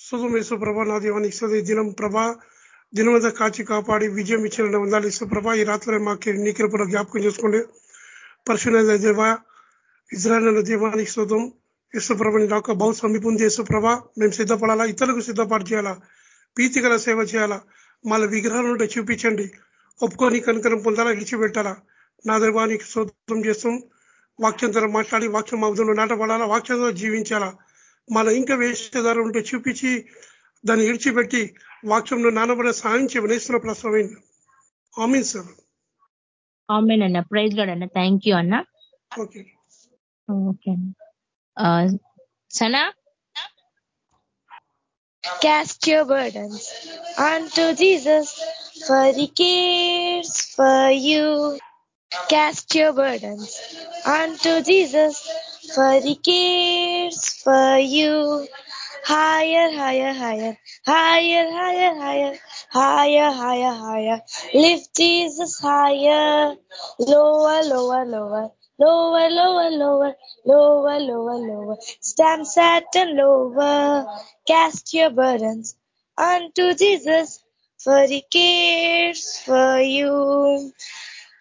సుతం ప్రభా నా దేవానికి సుధి దినం ప్రభా దినమంతా కాచి కాపాడి విజయం ఇచ్చిన ఉండాలి ప్రభా ఈ రాత్రి మాకు నీ కృపలో జ్ఞాపకం చేసుకోండి పరిశుభ్ర దేవ ఇజ్రాయల్ దీవానికి శోధం యేసుప్రభని నాకు బహు సమీపం యేసుప్రభ మేము సిద్ధపడాలా? ఇతరులకు సిద్ధపాటు చేయాలా? ప్రీతి సేవ చేయాలా? మళ్ళీ విగ్రహాలు ఉంటే చూపించండి. ఒప్పుకొని కనుకరం పొందాలా? విడిచిపెట్టాలా? నా దైవానికి శోధం చేస్తాం. వాక్యం ద్వారా మాట్లాడి వాక్యం అవధంలో నాటపడాలా వాక్యం ద్వారా జీవించాలా? మన ఇంకా వేషధారం ఉంటే చూపించి దాన్ని విడిచిపెట్టి వాక్యంలో నానబడే సాయం చేయమనేస్తున్న ప్రసవమైన ఆమీన్ సార్. ఆమెన్ అన్న. ప్రైజ్ గాడ్ అన్న. థ్యాంక్ యూ అన్న. ఓకే. ఓకే సనా? Cast your burdens unto Jesus, for he cares for you. Cast your burdens unto Jesus, for he cares for you. Higher, higher, higher, higher, higher, higher, higher, higher, higher. Lift Jesus higher, lower, lower, lower, lower, lower, lower, lower, lower, lower. Stand Satan lower, cast your burdens unto Jesus, for he cares for you.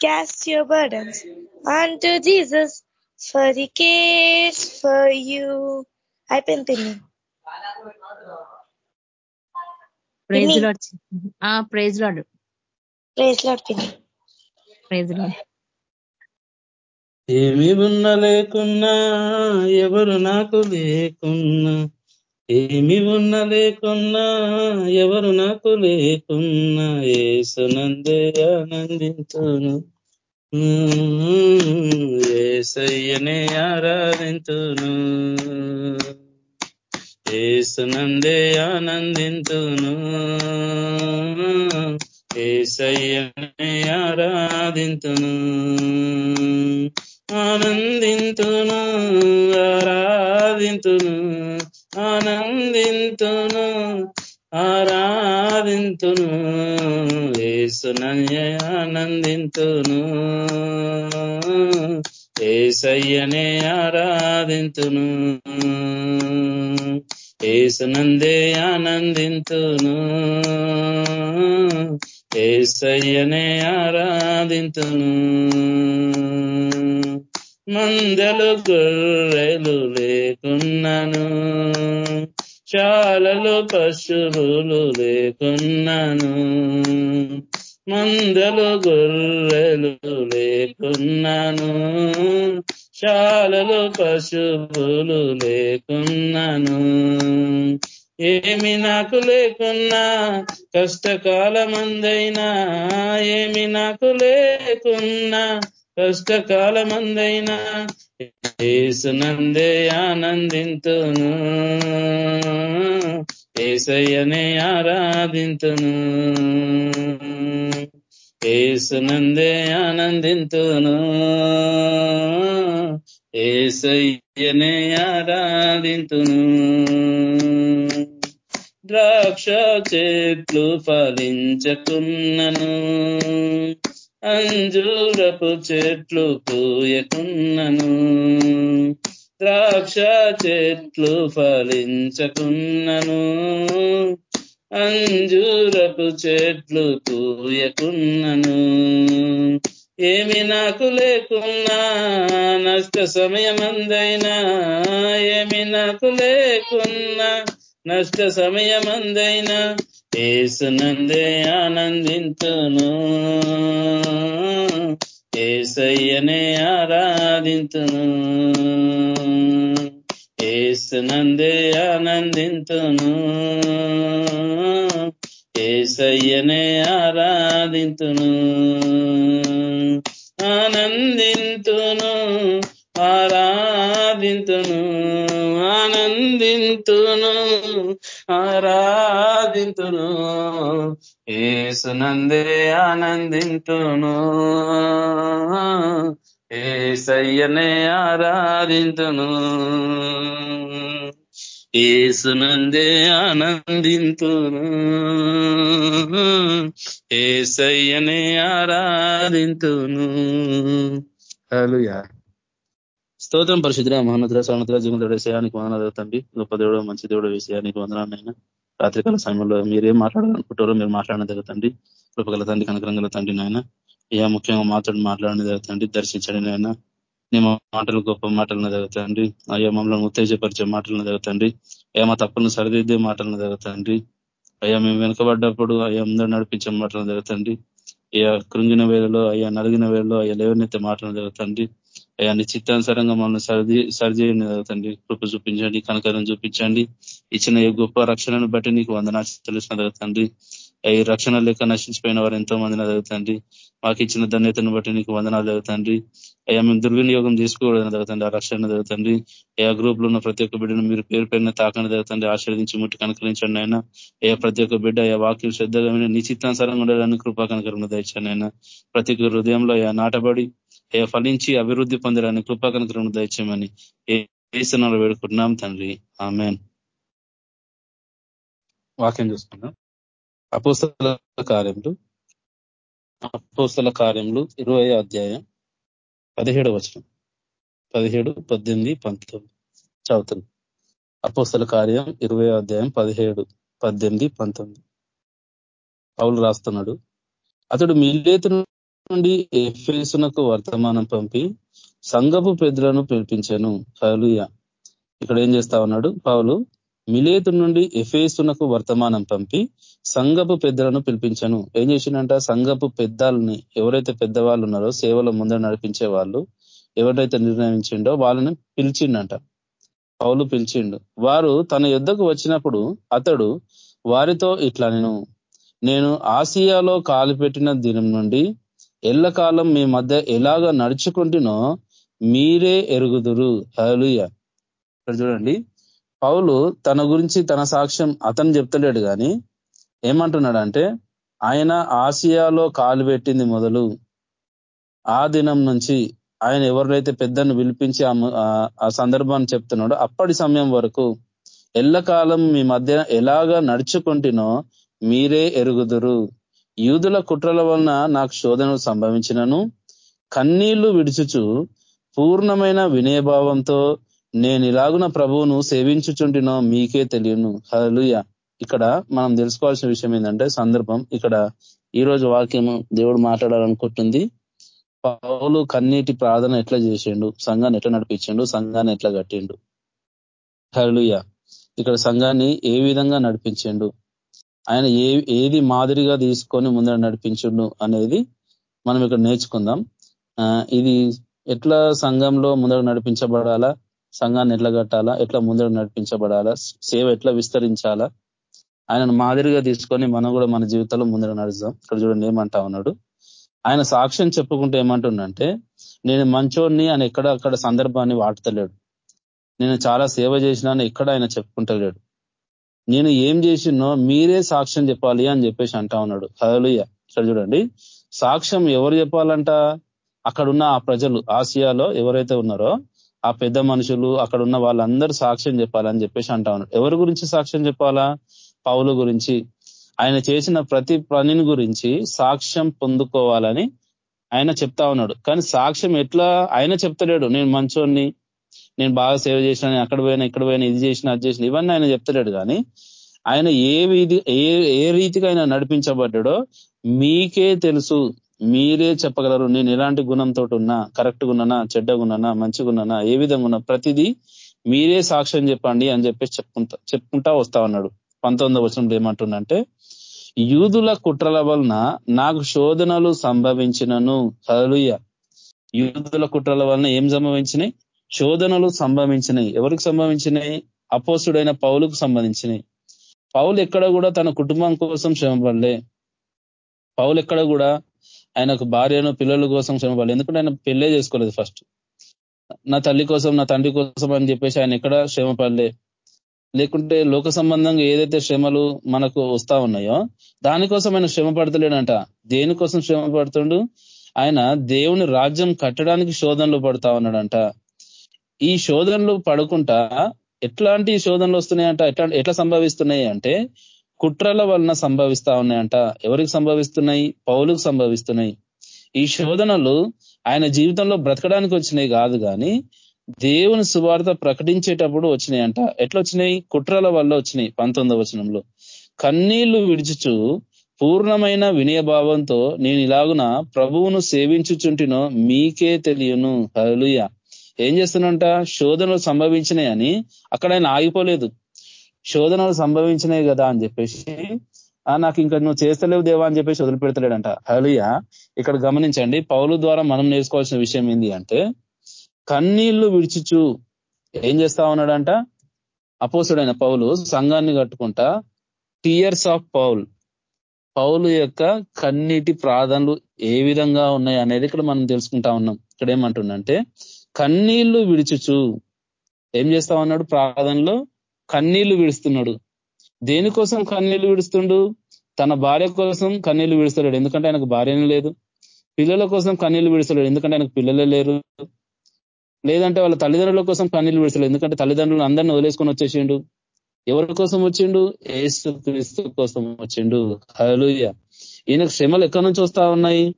Cast your burdens unto Jesus, for he cares for you. అయిపోయింది పిన్ని praise lord praise lord praise lord పిన్ని praise lord ఏమి ఉన్న లేకున్నా ఎవరు నాకు లేకున్నా. ఏమి ఉన్న లేకున్నా ఎవరు నాకు లేకున్నా. ఏసునందే ఆనందించును. ఏసయ్యనే ఆరాధింతును. ఏసునందే ఆనందింతును. ఏసయ్యనే ఆరాధింతును. ఆనందింతును ఆరాధింతును ఆనందింతును. ఆరాధింతును ఏసునన్య ఆనందింతును. ఏసయ్యనే ఆరాధింతును ఏసునందే ఆనందింతును. ఏసయ్యనే ఆరాధింతును. మందలు గొర్రెలు లేకున్నాను మందలో పశువులు లేకున్నాను మందలు గొర్రెలు లేకున్నాను శాలలో పశువులు లేకున్నాను ఏమి నాకు లేకున్నా కష్టకాలమందైనా ఏమి నాకు లేకున్నా కష్టకాలమందైనా ఏసునందే ఆనందింతును. ఏసయ్యనే ఆరాధింతును. ఏసునందే ఆనందింతును. ఏసయ్యనే ఆరాధింతును. ద్రాక్ష చెట్లు ఫలించకున్నను. అంజూరపు చెట్లు పూయకున్నను. ద్రాక్ష చెట్లు ఫలించకున్నను. అంజూరపు చెట్లు పూయకున్నను. ఏమి నాకు లేకున్నా నష్ట సమయమందైనా. ఏమి నాకు లేకున్నా నష్ట సమయమందైనా. ఏసునందే ఆనందింతును. ఏసయ్యనే ఆరాధింతును. ఏసునందే ఆనందింతును. ఏసయ్యనే ఆరాధింతును. ఆనందింతును. ఆరాధింతును. ఆనందింతును. ఆరాధింతును. ఏసునందే ఆనందింతును. ఏసయ్యనే ఆరాధింతును. ఏసునందే ఆనందింతును. ఏసయ్యనే ఆరాధింతును. హలుయా స్తోత్రం పరిశుద్ర మహోన్నతుల సోన్నతుల జీవన విషయానికి వందనాలు తండ్రి. గొప్ప దేవుడు మంచి దేవుడు విషయానికి వందనాలైనా రాత్రికాల సమయంలో మీరేం మాట్లాడాలనుకుంటారో మీరు మాట్లాడిన జరుగుతండి కృపగల తండ్రి కనకరంగల తండ్రి నాయన. ఏ ముఖ్యంగా మాట్లాడి మాట్లాడిన జరుగుతండి దర్శించండి నాయన. నీ మాటలు గొప్ప మాటలను జరుగుతండి అయ్యా మమ్మల్ని ఉత్తేజపరిచే మాటలను జరుగుతండి అయ్యా మా తప్పులను సరిదిద్దే మాటలను జరుగుతండి అయ్యా మేము వెనుకబడ్డప్పుడు అయ్యా ముందర నడిపించే మాటలు జరుగుతండి అయ్యా కృంగిన వేళలో అయ్యా నలిగిన వేళలో అయ్యా లేవనెత్తే మాటలు జరుగుతండి ఆయన చిత్తానుసారంగా మమ్మల్ని సరిది సరిచేయండి తండ్రి కృప చూపించండి కనకరం చూపించండి. ఇచ్చిన ఈ గొప్ప రక్షణను బట్టి నీకు వందనా తెలుసిన తండ్రి. ఈ రక్షణ లేక నశించిపోయిన వారు ఎంతో మందిని జరుగుతండి మాకు ఇచ్చిన ధన్యతను బట్టి నీకు వందనాలు జరుగుతండి అయ్యా మేము దుర్వినియోగం చేసుకోవడం జరుగుతుంది ఆ రక్షణ జరుగుతుంది ఏ గ్రూప్లో ఉన్న ప్రతి ఒక్క బిడ్డను మీరు పేరు పేరున తాకని జరుగుతుంది ఆశీర్వదించి ముట్టి కనుకరించండి ఆయన ఏ ప్రతి ఒక్క బిడ్డ ఆ వాక్యం శ్రద్ధగా నిశ్చితానుసారంగా ఉండాలని ఉండడానికి కృపా కనుకరణ దయచండి ఆయన ప్రతి హృదయంలో నాటబడి ఫలించి అభివృద్ధి పొందడానికి కృపా దయచేయమని ఏసనాలు వేడుకుంటున్నాం తండ్రి. ఆమె వాక్యం చూసుకున్నాం అపోస్తల కార్యములు. అపోస్తల కార్యములు ఇరవై అధ్యాయం పదిహేడు వచనం. పదిహేడు పద్దెనిమిది పంతొమ్మిది. చదువుతుంది అపోస్తల కార్యం ఇరవై అధ్యాయం పదిహేడు పద్దెనిమిది పంతొమ్మిది. పౌలు రాస్తున్నాడు అతడు మిల్లేతు నుండి ఎఫేసునకు వర్తమానం పంపి సంగపు పెద్దలను పిలిపించాను. హలుయ ఇక్కడ ఏం చేస్తా ఉన్నాడు? పౌలు మిలేతు నుండి ఎఫేసునకు వర్తమానం పంపి సంగపు పెద్దలను పిలిపించాను. ఏం చేసిండంట? సంగపు పెద్దల్ని ఎవరైతే పెద్దవాళ్ళు ఉన్నారో సేవల ముందర నడిపించే వాళ్ళు ఎవరైతే నిర్ణయించిండో వాళ్ళని పిలిచిండంట. పౌలు పిలిచిండు. వారు తన యుద్ధకు వచ్చినప్పుడు అతడు వారితో ఇట్లా నేను నేను ఆసియాలో కాలుపెట్టిన దినం నుండి ఎల్లకాలం మీ మధ్య ఎలాగ నడుచుకుంటునో మీరే ఎరుగుదురు. హలుయ ఇక్కడ చూడండి. పౌలు తన గురించి తన సాక్ష్యం అతను చెప్తలేడు కానీ ఏమంటున్నాడంటే ఆయన ఆసియాలో కాలు పెట్టింది మొదలు. ఆ దినం నుంచి ఆయన ఎవరినైతే పెద్దను పిలిపించి ఆ సందర్భాన్ని చెప్తున్నాడో అప్పటి సమయం వరకు ఎల్లకాలం మీ మధ్య ఎలాగా నడుచుకుంటునో మీరే ఎరుగుదురు. యూదుల కుట్రల వలన నాకు శోధనలు సంభవించినను. కన్నీళ్ళు విడుచుచు పూర్ణమైన వినయభావంతో నేను ఇలాగున ప్రభువును సేవించుచుంటినో మీకే తెలియను. హలుయ ఇక్కడ మనం తెలుసుకోవాల్సిన విషయం ఏంటంటే సందర్భం. ఇక్కడ ఈ రోజు వాక్యము దేవుడు మాట్లాడాలనుకుంటుంది. పౌలు కన్నీటి ప్రార్థన ఎట్లా చేసిండు? సంఘాన్ని ఎట్లా నడిపించిండు? సంఘాన్ని ఎట్లా కట్టిండు? హలుయ ఇక్కడ సంఘాన్ని ఏ విధంగా నడిపించిండు? ఆయన ఏ ఏది మాదిరిగా తీసుకొని ముందర నడిపించుండు అనేది మనం ఇక్కడ నేర్చుకుందాం. ఇది ఎట్లా సంఘంలో ముందర నడిపించబడాలా? సంఘాన్ని ఎట్లా కట్టాలా? ఎట్లా ముందర నడిపించబడాలా? సేవ ఎట్లా విస్తరించాలా? ఆయనను మాదిరిగా తీసుకొని మనం కూడా మన జీవితంలో ముందర నడుద్దాం. ఇక్కడ చూడండి ఏమంటా ఉన్నాడు. ఆయన సాక్ష్యం చెప్పుకుంటే ఏమంటుండంటే నేను మంచోడిని అని ఎక్కడ అక్కడ సందర్భాన్ని వాడతలేడు. నేను చాలా సేవ చేసినాను ఎక్కడ ఆయన చెప్పుకుంటలేడు. నేను ఏం చేసినో మీరే సాక్ష్యం చెప్పాలి అని చెప్పేసి అంటా ఉన్నాడు. హలుయ ఇక్కడ చూడండి. సాక్ష్యం ఎవరు చెప్పాలంట? అక్కడున్న ఆ ప్రజలు ఆసియాలో ఎవరైతే ఉన్నారో ఆ పెద్ద మనుషులు అక్కడున్న వాళ్ళందరూ సాక్ష్యం చెప్పాలని చెప్పేసి అంటా ఉన్నాడు. ఎవరి గురించి సాక్ష్యం చెప్పాలా? పౌలు గురించి. ఆయన చేసిన ప్రతి పనిని గురించి సాక్ష్యం పొందుకోవాలని ఆయన చెప్తా ఉన్నాడు. కానీ సాక్ష్యం ఎట్లా? ఆయన చెప్తలేడు. నేను మంచోడిని నేను బాగా సేవ చేసిన అక్కడ పోయినా ఇక్కడ పోయినా ఇది చేసిన అది చేసిన ఇవన్నీ ఆయన చెప్తలేడు కానీ ఆయన ఏ విధి ఏ ఏ రీతిగా ఆయన నడిపించబడ్డాడో మీకే తెలుసు మీరే చెప్పగలరు నేను ఎలాంటి గుణంతో ఉన్నా కరెక్ట్గా ఉన్నానా చెడ్డగున్నానా మంచిగున్నానా మంచిగా ఏ విధంగా ఉన్నా ప్రతిదీ మీరే సాక్ష్యం చెప్పండి అని చెప్పేసి చెప్పుకుంటా చెప్పుకుంటా వస్తా ఉన్నాడు. పంతొమ్మిదవ వచనంలో ఏమంటుండంటే యూదుల కుట్రల వలన నాకు శోధనలు సంభవించినను. హలుయ యూదుల కుట్రల వలన ఏం సంభవించినాయి? శోధనలు సంభవించినాయి. ఎవరికి సంభవించినాయి? అపోసుడైన పౌలుకు సంబంధించినాయి. పౌలు ఎక్కడ కూడా తన కుటుంబం కోసం శ్రమపడలే. పౌలు ఎక్కడ కూడా ఆయనకు భార్యను పిల్లల కోసం శ్రమపడలేదు ఎందుకంటే ఆయన పెళ్ళే చేసుకోలేదు ఫస్ట్. నా తల్లి కోసం నా తండ్రి కోసం అని చెప్పేసి ఆయన ఎక్కడ శ్రమ పడలే లేకుంటే లోక సంబంధంగా ఏదైతే శ్రమలు మనకు వస్తా ఉన్నాయో దానికోసం ఆయన శ్రమ పడతలేడంట దేనికోసం శ్రమ పడుతుండు ఆయన దేవుని రాజ్యం కట్టడానికి శోధనలు పడతా ఉన్నాడంట. ఈ శోధనలు పడుకుంటా ఎట్లాంటి శోధనలు వస్తున్నాయంట? ఎట్లా ఎట్లా సంభవిస్తున్నాయి అంటే కుట్రల వలన సంభవిస్తా ఉన్నాయంట. ఎవరికి సంభవిస్తున్నాయి? పౌలకు సంభవిస్తున్నాయి. ఈ శోధనలు ఆయన జీవితంలో బ్రతకడానికి వచ్చినాయి కాదు కానీ దేవుని సువార్త ప్రకటించేటప్పుడు వచ్చినాయంట. ఎట్లా వచ్చినాయి కుట్రల వల్ల వచ్చినాయి పంతొమ్మిదవ వచనంలో. కన్నీళ్ళు విడిచుచు పూర్ణమైన వినయభావంతో నేను ఇలాగున ప్రభువును సేవించుచుంటినో మీకే తెలియను. హలుయ ఏం చేస్తున్నంట శోధనలు సంభవించినాయని అక్కడ ఆయన ఆగిపోలేదు. శోధనలు సంభవించినాయి కదా అని చెప్పేసి నాకు ఇంకా నువ్వు చేస్తలేవు దేవా అని చెప్పేసి వదిలిపెడతలేడంట. హలుయ ఇక్కడ గమనించండి పౌలు ద్వారా మనం నేర్చుకోవాల్సిన విషయం ఏంది అంటే కన్నీళ్ళు విడిచిచు. ఏం చేస్తా ఉన్నాడంట? అపోసుడైన పౌలు సంఘాన్ని కట్టుకుంటా టీయర్స్ ఆఫ్ పౌల్ పౌలు యొక్క కన్నీటి ప్రాధాన్యలు ఏ విధంగా ఉన్నాయి అనేది ఇక్కడ మనం తెలుసుకుంటా ఉన్నాం. ఇక్కడ ఏమంటుండంటే కన్నీళ్ళు విడిచుచు. ఏం చేస్తా ఉన్నాడు ప్రార్థనలో కన్నీళ్ళు విడుస్తున్నాడు. దేనికోసం కన్నీళ్ళు విడుస్తుండు? తన భార్య కోసం కన్నీళ్ళు విడుస్తున్నాడు ఎందుకంటే ఆయనకు భార్యనే లేదు. పిల్లల కోసం కన్నీళ్ళు విడుస్తున్నాడు ఎందుకంటే ఆయనకు పిల్లలే లేరు. లేదంటే వాళ్ళ తల్లిదండ్రుల కోసం కన్నీళ్ళు విడుస్తున్నాడు ఎందుకంటే తల్లిదండ్రులు అందరినీ వదిలేసుకొని వచ్చేసిండు. ఎవరి కోసం వచ్చిండు? ఏసు క్రీస్తు కోసం వచ్చిండు. హలుయ ఈయనకు శ్రమలు ఎక్కడి నుంచి వస్తా ఉన్నాయి?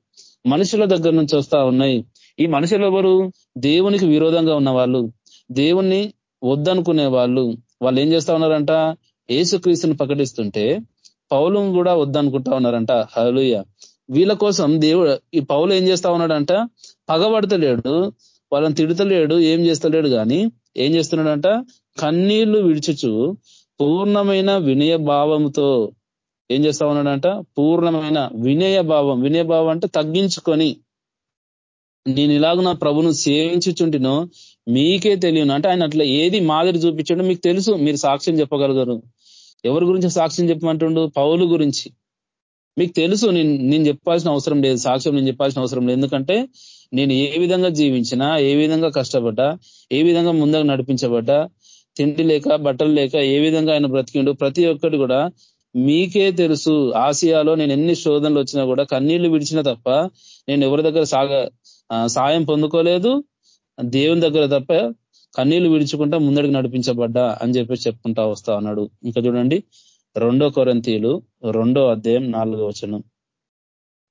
మనుషుల దగ్గర నుంచి వస్తా ఉన్నాయి. ఈ మనుషులు ఎవరు దేవునికి విరోధంగా ఉన్న వాళ్ళు దేవుణ్ణి వద్దనుకునే వాళ్ళు. వాళ్ళు ఏం చేస్తా ఉన్నారంట? ఏసుక్రీస్తుని ప్రకటిస్తుంటే పౌలు కూడా వద్దనుకుంటా ఉన్నారంట. హలుయ వీళ్ళ కోసం దేవుడు ఈ పౌలు ఏం చేస్తా ఉన్నాడంట? పగబడతలేడు. వాళ్ళని తిడతలేడు. ఏం చేస్తలేడు కానీ ఏం చేస్తున్నాడంట? కన్నీళ్ళు విడిచుచు పూర్ణమైన వినయ భావంతో ఏం చేస్తా ఉన్నాడంట? పూర్ణమైన వినయ భావం. వినయ భావం అంటే తగ్గించుకొని నేను ఇలాగ నా ప్రభును సేవించుచుంటినో మీకే తెలియను. అంటే ఆయన అట్లా ఏది మాదిరి చూపించడం మీకు తెలుసు. మీరు సాక్ష్యం చెప్పగలగరు ఎవరి గురించి సాక్ష్యం చెప్పమంటుండు? పౌలు గురించి. మీకు తెలుసు నేను నేను చెప్పాల్సిన అవసరం లేదు. సాక్ష్యం నేను చెప్పాల్సిన అవసరం లేదు. ఎందుకంటే నేను ఏ విధంగా జీవించినా ఏ విధంగా కష్టపడ్డా ఏ విధంగా ముందకు నడిపించబడ్డా తిండి లేక బట్టలు లేక ఏ విధంగా ఆయన బ్రతికిండు ప్రతి ఒక్కటి కూడా మీకే తెలుసు. ఆసియాలో నేను ఎన్ని శోధనలు వచ్చినా కూడా కన్నీళ్ళు విడిచిన తప్ప నేను ఎవరి దగ్గర సాగ సాయం పొందుకోలేదు. దేవుని దగ్గర తప్ప కన్నీళ్ళు విడుచుకుంటా ముందడికి నడిపించబడ్డా అని చెప్పేసి చెప్పుకుంటా వస్తా అన్నాడు ఇంకా చూడండి రెండో కొరంతీలు రెండో అధ్యాయం నాలుగో వచనం.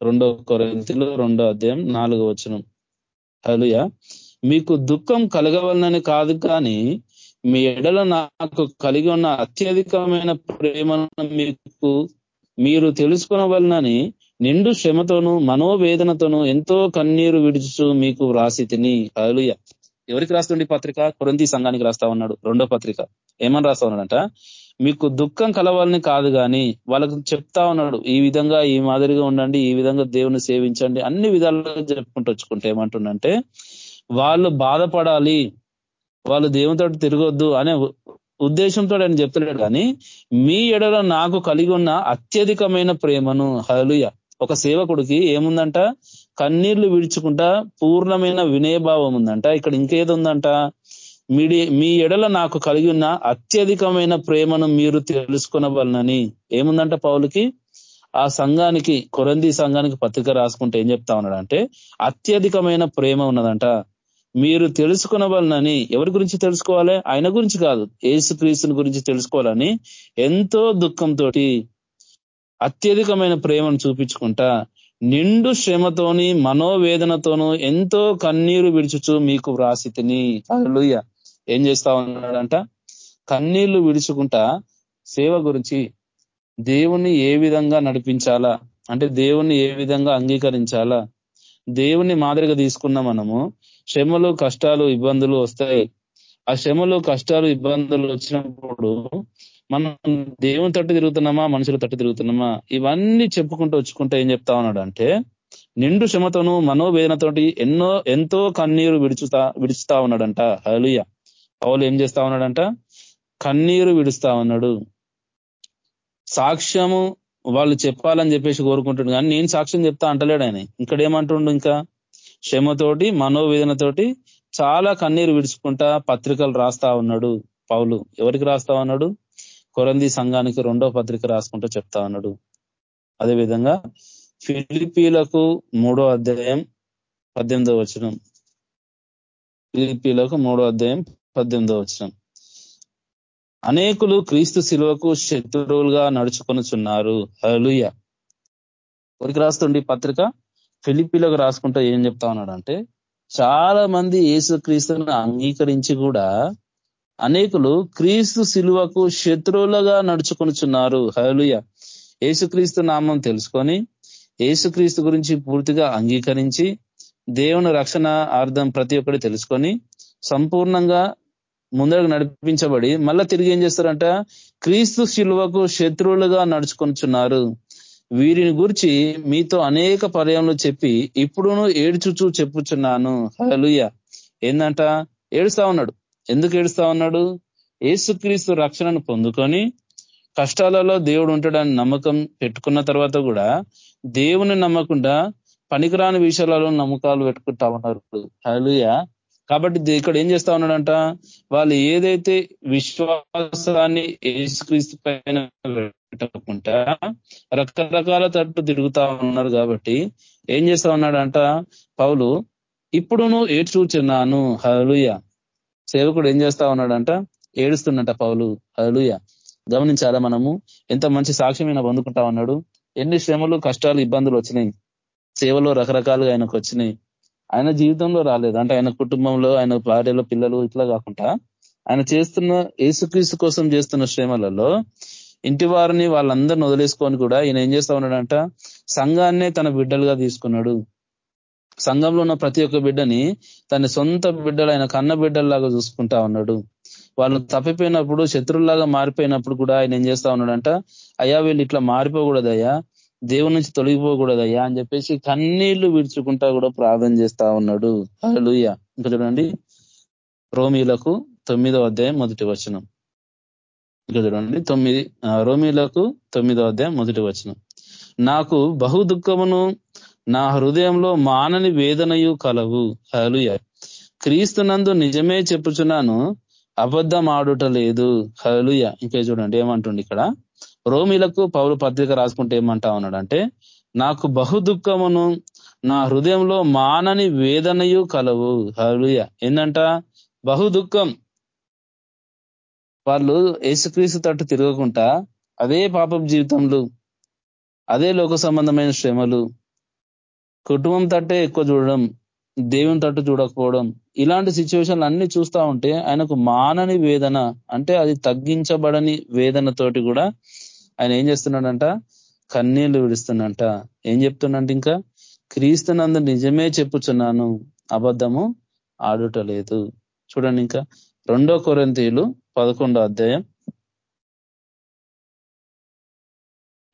రెండో కొరంతీలు రెండో అధ్యాయం నాలుగో వచనం. హలుయ మీకు దుఃఖం కలగవలనని కాదు కానీ మీ ఎడల నాకు కలిగి ఉన్న అత్యధికమైన ప్రేమను మీకు మీరు తెలుసుకునవలనని నిండు శ్రమతోను మనోవేదనతోను ఎంతో కన్నీరు విడుచు మీకు వ్రాసి తిని. హలుయ ఎవరికి రాస్తుండి పత్రిక? కొరంతి సంఘానికి రాస్తా ఉన్నాడు. రెండో పత్రిక. ఏమని రాస్తా ఉన్నాడంట? మీకు దుఃఖం కలవాలని కాదు కానీ వాళ్ళకు చెప్తా ఉన్నాడు ఈ విధంగా ఈ మాదిరిగా ఉండండి ఈ విధంగా దేవుని సేవించండి అన్ని విధాలుగా చెప్పుకుంటూ వచ్చుకుంటే ఏమంటుండంటే వాళ్ళు బాధపడాలి వాళ్ళు దేవునితో తిరగొద్దు అనే ఉద్దేశంతో ఆయన చెప్తున్నాడు కానీ మీ ఎడలో నాకు కలిగి ఉన్న అత్యధికమైన ప్రేమను హలుయ ఒక సేవకుడికి ఏముందంట? కన్నీళ్ళు విడుచుకుంటా పూర్ణమైన వినయభావం ఉందంట ఇక్కడ ఇంకేది ఉందంట మీడి మీ ఎడల నాకు కలిగి ఉన్న అత్యధికమైన ప్రేమను మీరు తెలుసుకునవలనని. ఏముందంట పౌలకి? ఆ సంఘానికి కొరంది సంఘానికి పత్రిక రాసుకుంటే ఏం చెప్తా ఉన్నాడంటే అత్యధికమైన ప్రేమ ఉన్నదంట. మీరు తెలుసుకునవలనని. ఎవరి గురించి తెలుసుకోవాలి? ఆయన గురించి కాదు. ఏసు క్రీస్తుని గురించి తెలుసుకోవాలని ఎంతో దుఃఖంతో అత్యధికమైన ప్రేమను చూపించుకుంటా నిండు శ్రమతోని మనోవేదనతోనూ ఎంతో కన్నీరు విడుచుచు మీకు వ్రాసితిని. ఏం చేస్తా ఉన్నాడంట? కన్నీళ్ళు విడుచుకుంటా సేవ గురించి దేవుణ్ణి ఏ విధంగా నడిపించాలా? అంటే దేవుణ్ణి ఏ విధంగా అంగీకరించాలా? దేవుణ్ణి మాదిరిగా తీసుకున్న మనము శ్రమలు కష్టాలు ఇబ్బందులు వస్తాయి. ఆ శ్రమలు కష్టాలు ఇబ్బందులు వచ్చినప్పుడు మనం దేవుని తట్టు తిరుగుతున్నామా మనుషుల తట్టు తిరుగుతున్నామా? ఇవన్నీ చెప్పుకుంటూ వచ్చుకుంటూ ఏం చెప్తా ఉన్నాడు అంటే నిండు శ్రమతోను మనోవేదనతోటి ఎన్నో ఎంతో కన్నీరు విడుచుతా విడుచుతా ఉన్నాడంట. హలుయ పౌలు ఏం చేస్తా ఉన్నాడంట? కన్నీరు విడుస్తా ఉన్నాడు. సాక్ష్యము వాళ్ళు చెప్పాలని చెప్పేసి కోరుకుంటుండు కానీ నేను సాక్ష్యం చెప్తా అంటలేడు ఆయన. ఇక్కడ ఏమంటుండు ఇంకా? శ్రమతోటి మనోవేదనతోటి చాలా కన్నీరు విడుచుకుంటా పత్రికలు రాస్తా ఉన్నాడు పౌలు. ఎవరికి రాస్తా ఉన్నాడు? కొరంది సంఘానికి రెండో పత్రిక రాసుకుంటూ చెప్తా ఉన్నాడు. అదేవిధంగా ఫిలిపీలకు మూడో అధ్యాయం పద్దెనిమిదో వచనం. ఫిలిపీలకు మూడో అధ్యాయం పద్దెనిమిదో వచనం. అనేకులు క్రీస్తు శిలువకు శత్రువులుగా నడుచుకొనుచున్నారు. హలుయ ఒకరికి రాస్తుండి పత్రిక? ఫిలిపీలకు రాసుకుంటూ ఏం చెప్తా ఉన్నాడు అంటే చాలా మంది యేసుక్రీస్తును అంగీకరించి కూడా అనేకులు క్రీస్తు శిలువకు శత్రువులుగా నడుచుకొనుచున్నారు. హలుయ యేసుక్రీస్తు నామం తెలుసుకొని యేసుక్రీస్తు గురించి పూర్తిగా అంగీకరించి దేవుని రక్షణ అర్థం ప్రతి ఒక్కటి తెలుసుకొని సంపూర్ణంగా ముందరకు నడిపించబడి మళ్ళా తిరిగి ఏం చేస్తారంట? క్రీస్తు శిలువకు శత్రువులుగా నడుచుకునిచున్నారు. వీరిని గురించి మీతో అనేక పర్యాలు చెప్పి ఇప్పుడును ఏడ్చుచూ చెప్పుచున్నాను. హలుయ ఏందంట? ఏడుస్తా ఉన్నాడు. ఎందుకు ఏడుస్తా ఉన్నాడు? ఏసుక్రీస్తు రక్షణను పొందుకొని కష్టాలలో దేవుడు ఉంటాడని నమ్మకం పెట్టుకున్న తర్వాత కూడా దేవుని నమ్మకుండా పనికిరాని విషయాలలో నమ్మకాలు పెట్టుకుంటా ఉన్నారు హలుయ కాబట్టి ఇక్కడ ఏం చేస్తా ఉన్నాడంట? వాళ్ళు ఏదైతే విశ్వాసాన్ని ఏసుక్రీస్తు పైన పెట్టకుండా రకరకాల తట్టు తిరుగుతా ఉన్నారు కాబట్టి ఏం చేస్తా ఉన్నాడంట? పౌలు ఇప్పుడు నువ్వు ఏడ్చూచున్నాను. హలుయ సేవకుడు ఏం చేస్తా ఉన్నాడంట? ఏడుస్తున్నట పౌలు. అలుయ గమనించాలా మనము? ఎంత మంచి సాక్ష్యమైన పొందుకుంటా ఉన్నాడు? ఎన్ని శ్రమలు కష్టాలు ఇబ్బందులు వచ్చినాయి. సేవలో రకరకాలుగా ఆయనకు వచ్చినాయి. ఆయన జీవితంలో రాలేదు. అంటే ఆయన కుటుంబంలో ఆయన భార్యలో పిల్లలు ఇట్లా కాకుండా ఆయన చేస్తున్న ఏసుక్రీస్తు కోసం చేస్తున్న శ్రమలలో ఇంటి వారిని వాళ్ళందరిని వదిలేసుకొని కూడా ఈయన ఏం చేస్తా ఉన్నాడంట? సంఘాన్నే తన బిడ్డలుగా తీసుకున్నాడు. సంఘంలో ఉన్న ప్రతి ఒక్క బిడ్డని తన సొంత బిడ్డలు ఆయన కన్న బిడ్డల్లాగా చూసుకుంటా ఉన్నాడు. వాళ్ళు తప్పిపోయినప్పుడు శత్రువులాగా మారిపోయినప్పుడు కూడా ఆయన ఏం చేస్తా ఉన్నాడంట అయ్యా వీళ్ళు ఇట్లా మారిపోకూడదయ్యా దేవుని నుంచి తొలగిపోకూడదయ్యా అని చెప్పేసి కన్నీళ్ళు విడుచుకుంటా కూడా ప్రార్థన చేస్తా ఉన్నాడు. హలుయ ఇంకా చూడండి. రోమీలకు తొమ్మిదో అధ్యాయం మొదటి వచనం. ఇంకా చూడండి. తొమ్మిది రోమీలకు తొమ్మిదో అధ్యాయం మొదటి వచనం. నాకు బహు దుఃఖమును నా హృదయంలో మానని వేదనయు కలవు. హలుయ క్రీస్తునందు నిజమే చెప్పుచున్నాను అబద్ధమాడుట లేదు హలుయ ఇంకే చూడండి ఏమంటుంది ఇక్కడ? రోమిలకు పౌరు పత్రిక రాసుకుంటే ఏమంటా ఉన్నాడంటే నాకు బహు దుఃఖమును నా హృదయంలో మానని వేదనయు కలవు. హలుయ ఏందంట? బహు దుఃఖం. వాళ్ళు యేసుక్రీస్తు తట్టు తిరగకుండా అదే పాప జీవితంలో అదే లోక సంబంధమైన శ్రమలు కుటుంబం తట్టే ఎక్కువ చూడడం దేవుని తట్టు చూడకపోవడం ఇలాంటి సిచ్యువేషన్లు అన్ని చూస్తా ఉంటే ఆయనకు మానని వేదన అంటే అది తగ్గించబడని వేదనతోటి కూడా ఆయన ఏం చేస్తున్నాడంట? కన్నీళ్ళు విడుస్తున్నంట ఏం చెప్తున్నాంట ఇంకా? క్రీస్తునందు నిజమే చెప్పుచున్నాను అబద్ధము ఆడుటలేదు. చూడండి ఇంకా. రెండో కొరంతీలు పదకొండో అధ్యాయం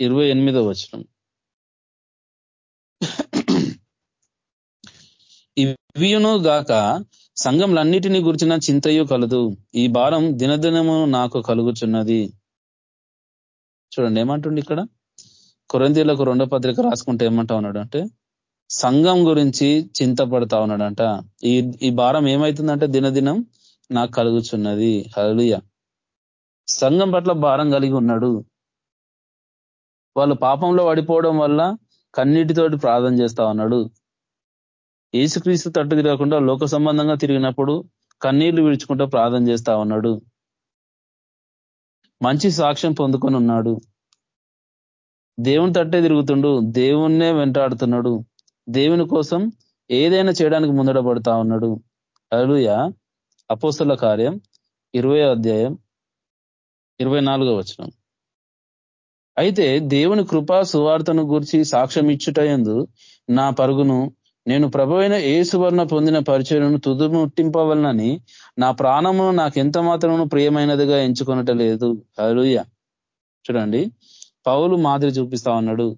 ఇరవై ఎనిమిదో వచనం. ఇవియును గాక సంఘంలన్నిటిని గురించిన చింతయు కలదు. ఈ భారం దినదినము నాకు కలుగుచున్నది. చూడండి ఏమంటుండి ఇక్కడ? కొరందీలకు రెండో పత్రిక రాసుకుంటే ఏమంటా ఉన్నాడు అంటే సంఘం గురించి చింతపడతా ఉన్నాడంట. ఈ ఈ భారం ఏమవుతుందంటే దినదినం నాకు కలుగుచున్నది. హలుయ సంఘం పట్ల భారం కలిగి ఉన్నాడు. వాళ్ళు పాపంలో పడిపోవడం వల్ల కన్నీటితోటి ప్రార్థన చేస్తా ఉన్నాడు. ఏసుక్రీస్తు తట్టు తిరగకుండా లోక సంబంధంగా తిరిగినప్పుడు కన్నీళ్ళు విడుచుకుంటూ ప్రార్థన చేస్తా ఉన్నాడు. మంచి సాక్ష్యం పొందుకొని ఉన్నాడు. దేవుని తట్టే తిరుగుతుండు దేవుణ్ణే వెంటాడుతున్నాడు. దేవుని కోసం ఏదైనా చేయడానికి ముందడబడతా ఉన్నాడు. అలుయ అపోస్తుల కార్యం ఇరవై అధ్యాయం ఇరవై నాలుగో వచనం. అయితే దేవుని కృపా సువార్తను గూర్చి సాక్ష్యం ఇచ్చుటయందు నా పరుగును నేను ప్రభు ఏసు వలన పొందిన పరిచయను తుదుముట్టింపవలనని నా ప్రాణమును నాకు ఎంత మాత్రము ప్రియమైనదిగా ఎంచుకొనట లేదు. హలుయ చూడండి. పౌలు మాదిరి చూపిస్తా ఉన్నాడు.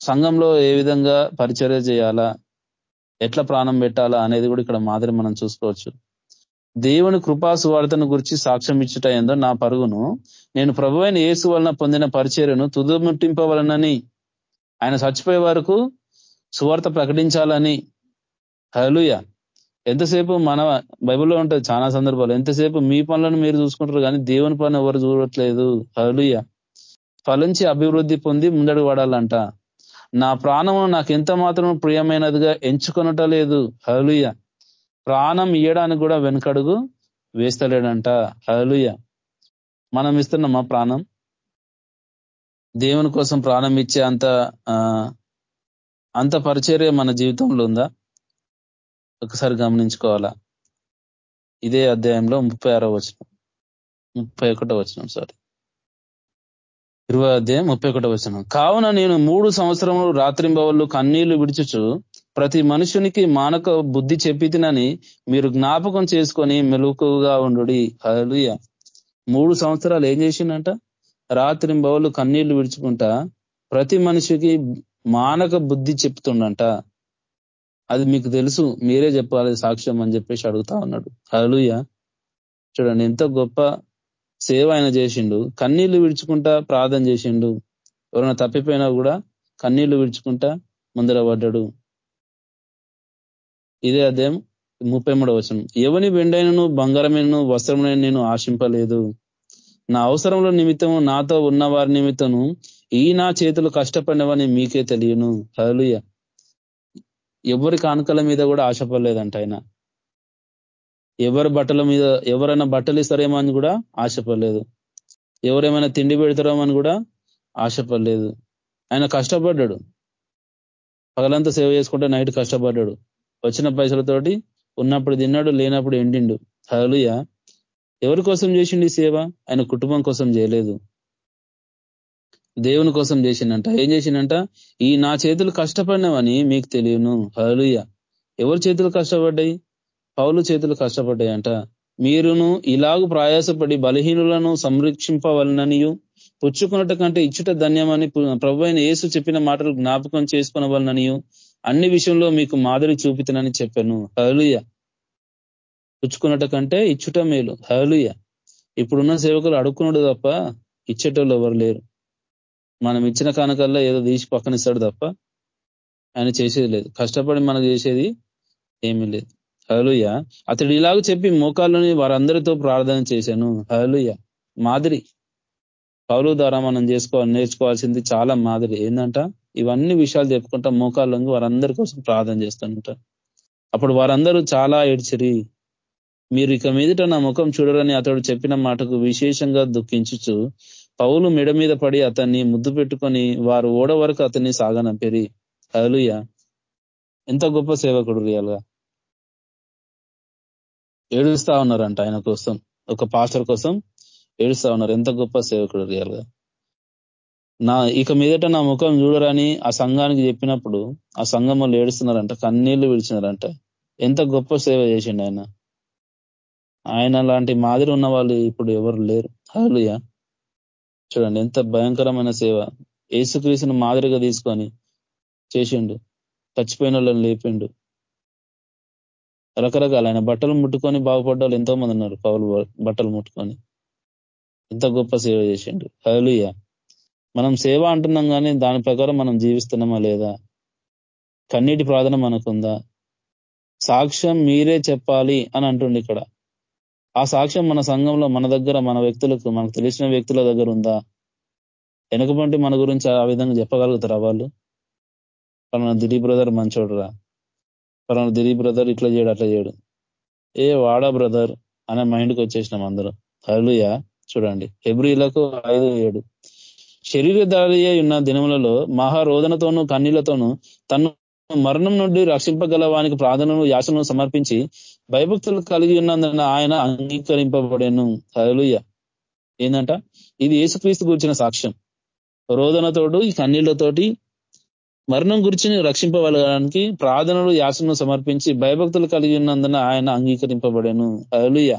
సంఘంలో ఏ విధంగా పరిచర్య చేయాలా? ఎట్లా ప్రాణం పెట్టాలా అనేది కూడా ఇక్కడ మాదిరి మనం చూసుకోవచ్చు. దేవుని కృపా సువార్తను గురించి సాక్ష్యం ఇచ్చుట ఏందో నా పరుగును నేను ప్రభు అయిన ఏసు వలన పొందిన పరిచర్యను తుదుముట్టింపవలనని ఆయన చచ్చిపోయే వరకు సువార్త ప్రకటించాలని. హలుయ ఎంతసేపు మన బైబిల్లో ఉంటుంది చాలా సందర్భాలు. ఎంతసేపు మీ పనులను మీరు చూసుకుంటారు కానీ దేవుని పని ఎవరు చూడట్లేదు. హలుయ ఫలించి అభివృద్ధి పొంది ముందడుగు పడాలంట నా ప్రాణము నాకు ఎంత మాత్రం ప్రియమైనదిగా ఎంచుకొనట లేదు. హలుయ ప్రాణం ఇయ్యడానికి కూడా వెనకడుగు వేస్తలేడంట. హలుయ మనం ఇస్తున్నామా ప్రాణం? దేవుని కోసం ప్రాణం ఇచ్చే అంత అంత పరిచర్య మన జీవితంలో ఉందా? ఒకసారి గమనించుకోవాలా? ఇదే అధ్యాయంలో ముప్పై ఆరో వచనం. ముప్పై ఒకటో వచనం సారీ ఇరవై అధ్యాయం ముప్పై ఒకటో వచనం. కావున నేను మూడు సంవత్సరములు రాత్రింబవళ్ళు కన్నీళ్ళు విడిచుచు ప్రతి మనుషునికి మానక బుద్ధి చెప్పితినని మీరు జ్ఞాపకం చేసుకొని మెలుకుగా ఉండు హలుయ మూడు సంవత్సరాలు ఏం చేసిండంట? రాత్రింబవళ్ళు కన్నీళ్ళు విడుచుకుంటా ప్రతి మనిషికి మానక బుద్ధి చెప్తుండంట. అది మీకు తెలుసు మీరే చెప్పాలి సాక్ష్యం అని చెప్పేసి అడుగుతా ఉన్నాడు. హలుయ చూడండి ఎంత గొప్ప సేవ ఆయన చేసిండు. కన్నీళ్ళు విడుచుకుంటా ప్రార్థన చేసిండు. ఎవరైనా తప్పిపోయినా కూడా కన్నీళ్ళు విడుచుకుంటా ముందర పడ్డాడు. ఇదే అదేం ముప్పై మూడవ వచనం. ఎవని వెండైనను బంగారమైన వస్త్రమైన నేను ఆశింపలేదు. నా అవసరంలో నిమిత్తము నాతో ఉన్న వారి నిమిత్తము ఈ నా చేతులు కష్టపడినవని మీకే తెలియను. హలుయ ఎవరి కానుకల మీద కూడా ఆశపడలేదంట ఆయన. ఎవరి బట్టల మీద ఎవరైనా బట్టలు ఇస్తారేమో అని కూడా ఆశపడలేదు. ఎవరేమైనా తిండి పెడతారేమో అని కూడా ఆశపడలేదు. ఆయన కష్టపడ్డాడు. పగలంతా సేవ చేసుకుంటే నైట్ కష్టపడ్డాడు. వచ్చిన పైసలతోటి ఉన్నప్పుడు తిన్నాడు లేనప్పుడు ఎండిండు. హలుయ ఎవరి కోసం చేసిండు ఈ సేవ? ఆయన కుటుంబం కోసం చేయలేదు. దేవుని కోసం చేసిండంట. ఏం చేసిండంట? ఈ నా చేతులు కష్టపడినవని మీకు తెలియను. హలుయ ఎవరి చేతులు కష్టపడ్డాయి? పౌలు చేతులు కష్టపడ్డాయి అంట మీరును ఇలాగు ప్రయాసపడి బలహీనులను సంరక్షింపవలననియు పుచ్చుకున్నట్టు కంటే ఇచ్చుట ధన్యమని ప్రభు అయిన యేసు చెప్పిన మాటలు జ్ఞాపకం చేసుకునవలననియు అన్ని విషయంలో మీకు మాదిరి చూపితనని చెప్పాను. హలుయ పుచ్చుకున్నట కంటే ఇచ్చుట మేలు. హలుయ ఇప్పుడున్న సేవకులు అడుక్కున్నాడు తప్ప ఇచ్చేటోళ్ళు ఎవరు లేరు. మనం ఇచ్చిన కానకల్లా ఏదో తీసి పక్కన ఇస్తాడు తప్ప ఆయన చేసేది లేదు. కష్టపడి మనకు చేసేది ఏమీ లేదు. హలుయ అతడు ఇలాగ చెప్పి మోకాళ్ళని వారందరితో ప్రార్థన చేశాను. హలుయ మాదిరి. పౌలు ద్వారా మనం చేసుకోవాలి నేర్చుకోవాల్సింది చాలా మాదిరి. ఏంటంట ఇవన్నీ విషయాలు చెప్పుకుంటా మోకాళ్ళంగి వారందరి కోసం ప్రార్థన చేస్తుంట అప్పుడు వారందరూ చాలా ఏడ్చిరి. మీరు ఇక మీదట నా ముఖం చూడరని అతడు చెప్పిన మాటకు విశేషంగా దుఃఖించుచు పౌలు మెడ మీద పడి అతన్ని ముద్దు పెట్టుకొని వారు ఓడ వరకు అతన్ని సాగనంపిరి. అలుయ ఎంత గొప్ప సేవకుడు రియల్గా. ఏడుస్తా ఉన్నారంట ఆయన కోసం ఒక పాస్టర్ కోసం ఏడుస్తా ఉన్నారు. ఎంత గొప్ప సేవకుడు రియల్గా నా ఇక మీదట నా ముఖం చూడరని ఆ సంఘానికి చెప్పినప్పుడు ఆ సంఘం వాళ్ళు ఏడుస్తున్నారంట కన్నీళ్ళు విడిచినారంట. ఎంత గొప్ప సేవ చేసిండు ఆయన. ఆయన లాంటి మాదిరి ఉన్న వాళ్ళు ఇప్పుడు ఎవరు లేరు. హలుయా చూడండి ఎంత భయంకరమైన సేవ. ఏసుక్రీసును మాదిరిగా తీసుకొని చేసిండు. చచ్చిపోయిన వాళ్ళని లేపిండు. రకరకాల ఆయన బట్టలు ముట్టుకొని బాగుపడ్డ వాళ్ళు ఎంతో మంది ఉన్నారు. పౌలు బట్టలు ముట్టుకొని. ఎంత గొప్ప సేవ చేసిండు. హలుయ మనం సేవ అంటున్నాం కానీ దాని ప్రకారం మనం జీవిస్తున్నామా లేదా? కన్నీటి ప్రార్థన మనకుందా? సాక్ష్యం మీరే చెప్పాలి అని అంటుండి ఇక్కడ. ఆ సాక్ష్యం మన సంఘంలో మన దగ్గర మన వ్యక్తులకు మనకు తెలిసిన వ్యక్తుల దగ్గర ఉందా? వెనకబంటి మన గురించి ఆ విధంగా చెప్పగలుగుతారా వాళ్ళు? పలానా దిలీప్ బ్రదర్ మంచోడురా. పలానా దిలీప్ బ్రదర్ ఇట్లా చేయడు అట్లా చేయడు. ఏ వాడా బ్రదర్ అనే మైండ్కి వచ్చేసినాం అందరం. హలుయ చూడండి. ఫిబ్రిలకు ఐదు ఏడు. శరీరధారి ఉన్న దినములలో మహారోదనతోనూ కన్నీళ్ళతోనూ తను మరణం నుండి రక్షింపగల వానికి ప్రార్థనను యాసను సమర్పించి భయభక్తులు కలిగి ఉన్నందున ఆయన అంగీకరింపబడేను. హలుయ ఏంటంట ఇది యేసుక్రీస్తు గురించిన సాక్ష్యం. రోదనతోడు ఈ కన్నీళ్ళతోటి మరణం గురించి రక్షింపగలగడానికి ప్రార్థనలు యాసను సమర్పించి భయభక్తులు కలిగి ఉన్నందున ఆయన అంగీకరింపబడేను. హలుయ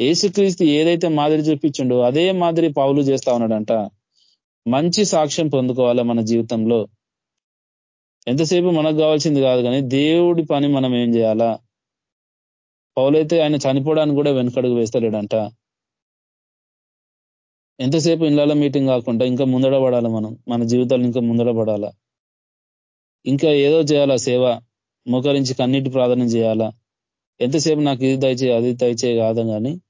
ఏసుక్రీస్తు ఏదైతే మాదిరి చూపించిండో అదే మాదిరి పావులు చేస్తా ఉన్నాడంట. మంచి సాక్ష్యం పొందుకోవాలి మన జీవితంలో? ఎంతసేపు మనకు కావాల్సింది కాదు కానీ దేవుడి పని మనం ఏం చేయాలా? పౌలైతే ఆయన చనిపోవడానికి కూడా వెనకడుగు వేస్తలేడంట. ఎంతసేపు ఇళ్ళలో మీటింగ్ కాకుండా ఇంకా ముందడ పడాలి మనం? మన జీవితాలు ఇంకా ముందడ పడాలా ఇంకా ఏదో చేయాలా సేవ? మోకరించి కన్నీటి ప్రార్థన చేయాలా? ఎంతసేపు నాకు ఇది దయచే అది దయచే కాదు కానీ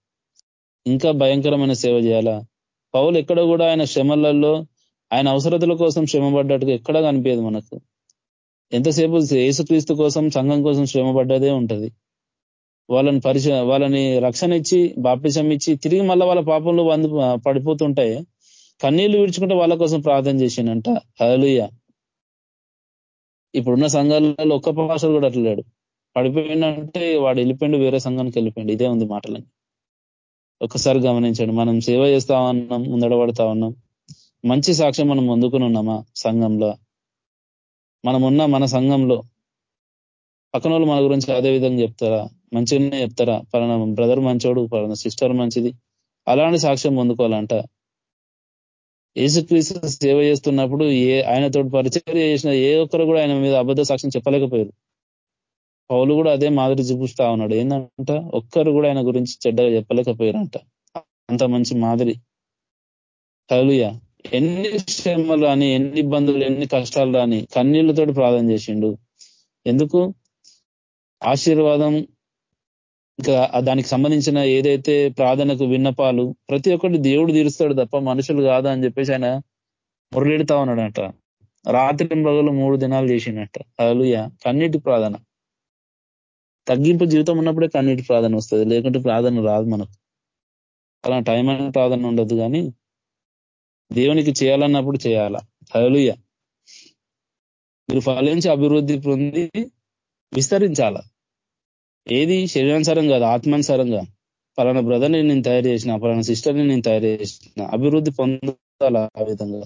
ఇంకా భయంకరమైన సేవ చేయాలా? పౌలు ఎక్కడ కూడా ఆయన శ్రమలలో ఆయన అవసరతల కోసం శ్రమపడ్డట్టుగా ఎక్కడా కనిపించదు మనకు. ఎంతసేపు యేసుక్రీస్తు కోసం సంఘం కోసం శ్రమపడ్డదే ఉంటది. వాళ్ళని పరిశ వాళ్ళని రక్షణ ఇచ్చి బాప్తిసం ఇచ్చి తిరిగి మళ్ళీ వాళ్ళ పాపంలో వందు పడిపోతుంటాయి కన్నీళ్ళు విడుచుకుంటే వాళ్ళ కోసం ప్రార్థన చేసిండంట. హలుయ ఇప్పుడున్న సంఘాలలో ఒక్క పాసలు కూడా అట్లా లేడు. పడిపోయిందంటే వాడు వెళ్ళిపోయిండు వేరే సంఘానికి వెళ్ళిపోయిండు. ఇదే ఉంది మాటలని ఒక్కసారి గమనించండి. మనం సేవ చేస్తా ఉన్నాం ముందడబడతా ఉన్నాం. మంచి సాక్ష్యం మనం అందుకుని ఉన్నామా సంఘంలో? మనం ఉన్న మన సంఘంలో పక్కన వాళ్ళు మన గురించి అదే విధంగా చెప్తారా? మంచిగానే చెప్తారా? పలానా బ్రదర్ మంచోడు పలానా సిస్టర్ మంచిది. అలాంటి సాక్ష్యం పొందుకోవాలంట. యేసుక్రీస్తు సేవ చేస్తున్నప్పుడు ఏ ఆయనతో పరిచయం చేసిన ఏ ఒక్కరు కూడా ఆయన మీద అబద్ధ సాక్ష్యం చెప్పలేకపోయారు. పౌలు కూడా అదే మాదిరి చూపిస్తా ఉన్నాడు. ఏంటంట ఒక్కరు కూడా ఆయన గురించి చెడ్డగా చెప్పలేకపోయారంట. అంత మంచి మాదిరి. కలుయ ఎన్ని శ్రమలు రాని ఎన్ని ఇబ్బందులు ఎన్ని కష్టాలు రాని కన్నీళ్ళతోటి ప్రార్థన చేసిండు. ఎందుకు? ఆశీర్వాదం ఇంకా దానికి సంబంధించిన ఏదైతే ప్రార్థనకు విన్నపాలు ప్రతి ఒక్కటి దేవుడు తీరుస్తాడు తప్ప మనుషులు కాదా అని చెప్పేసి ఆయన మురళెడతా ఉన్నాడంట. రాత్రి పగలు మూడు దినాలు చేసిండట. అలుయ కన్నీటి ప్రార్థన. తగ్గింపు జీవితం ఉన్నప్పుడే కన్నీటి ప్రార్థన వస్తుంది. లేకుంటే ప్రార్థన రాదు మనకు. అలా టైం అనే ప్రార్థన ఉండదు కానీ దేవునికి చేయాలన్నప్పుడు చేయాల? హలుయ మీరు ఫలించి అభివృద్ధి పొంది విస్తరించాల? ఏది శరీరానుసారం కాదు ఆత్మానుసారంగా పలానా బ్రదర్ని నేను తయారు చేసిన పలానా సిస్టర్ని నేను తయారు చేసిన అభివృద్ధి పొందాల? ఆ విధంగా.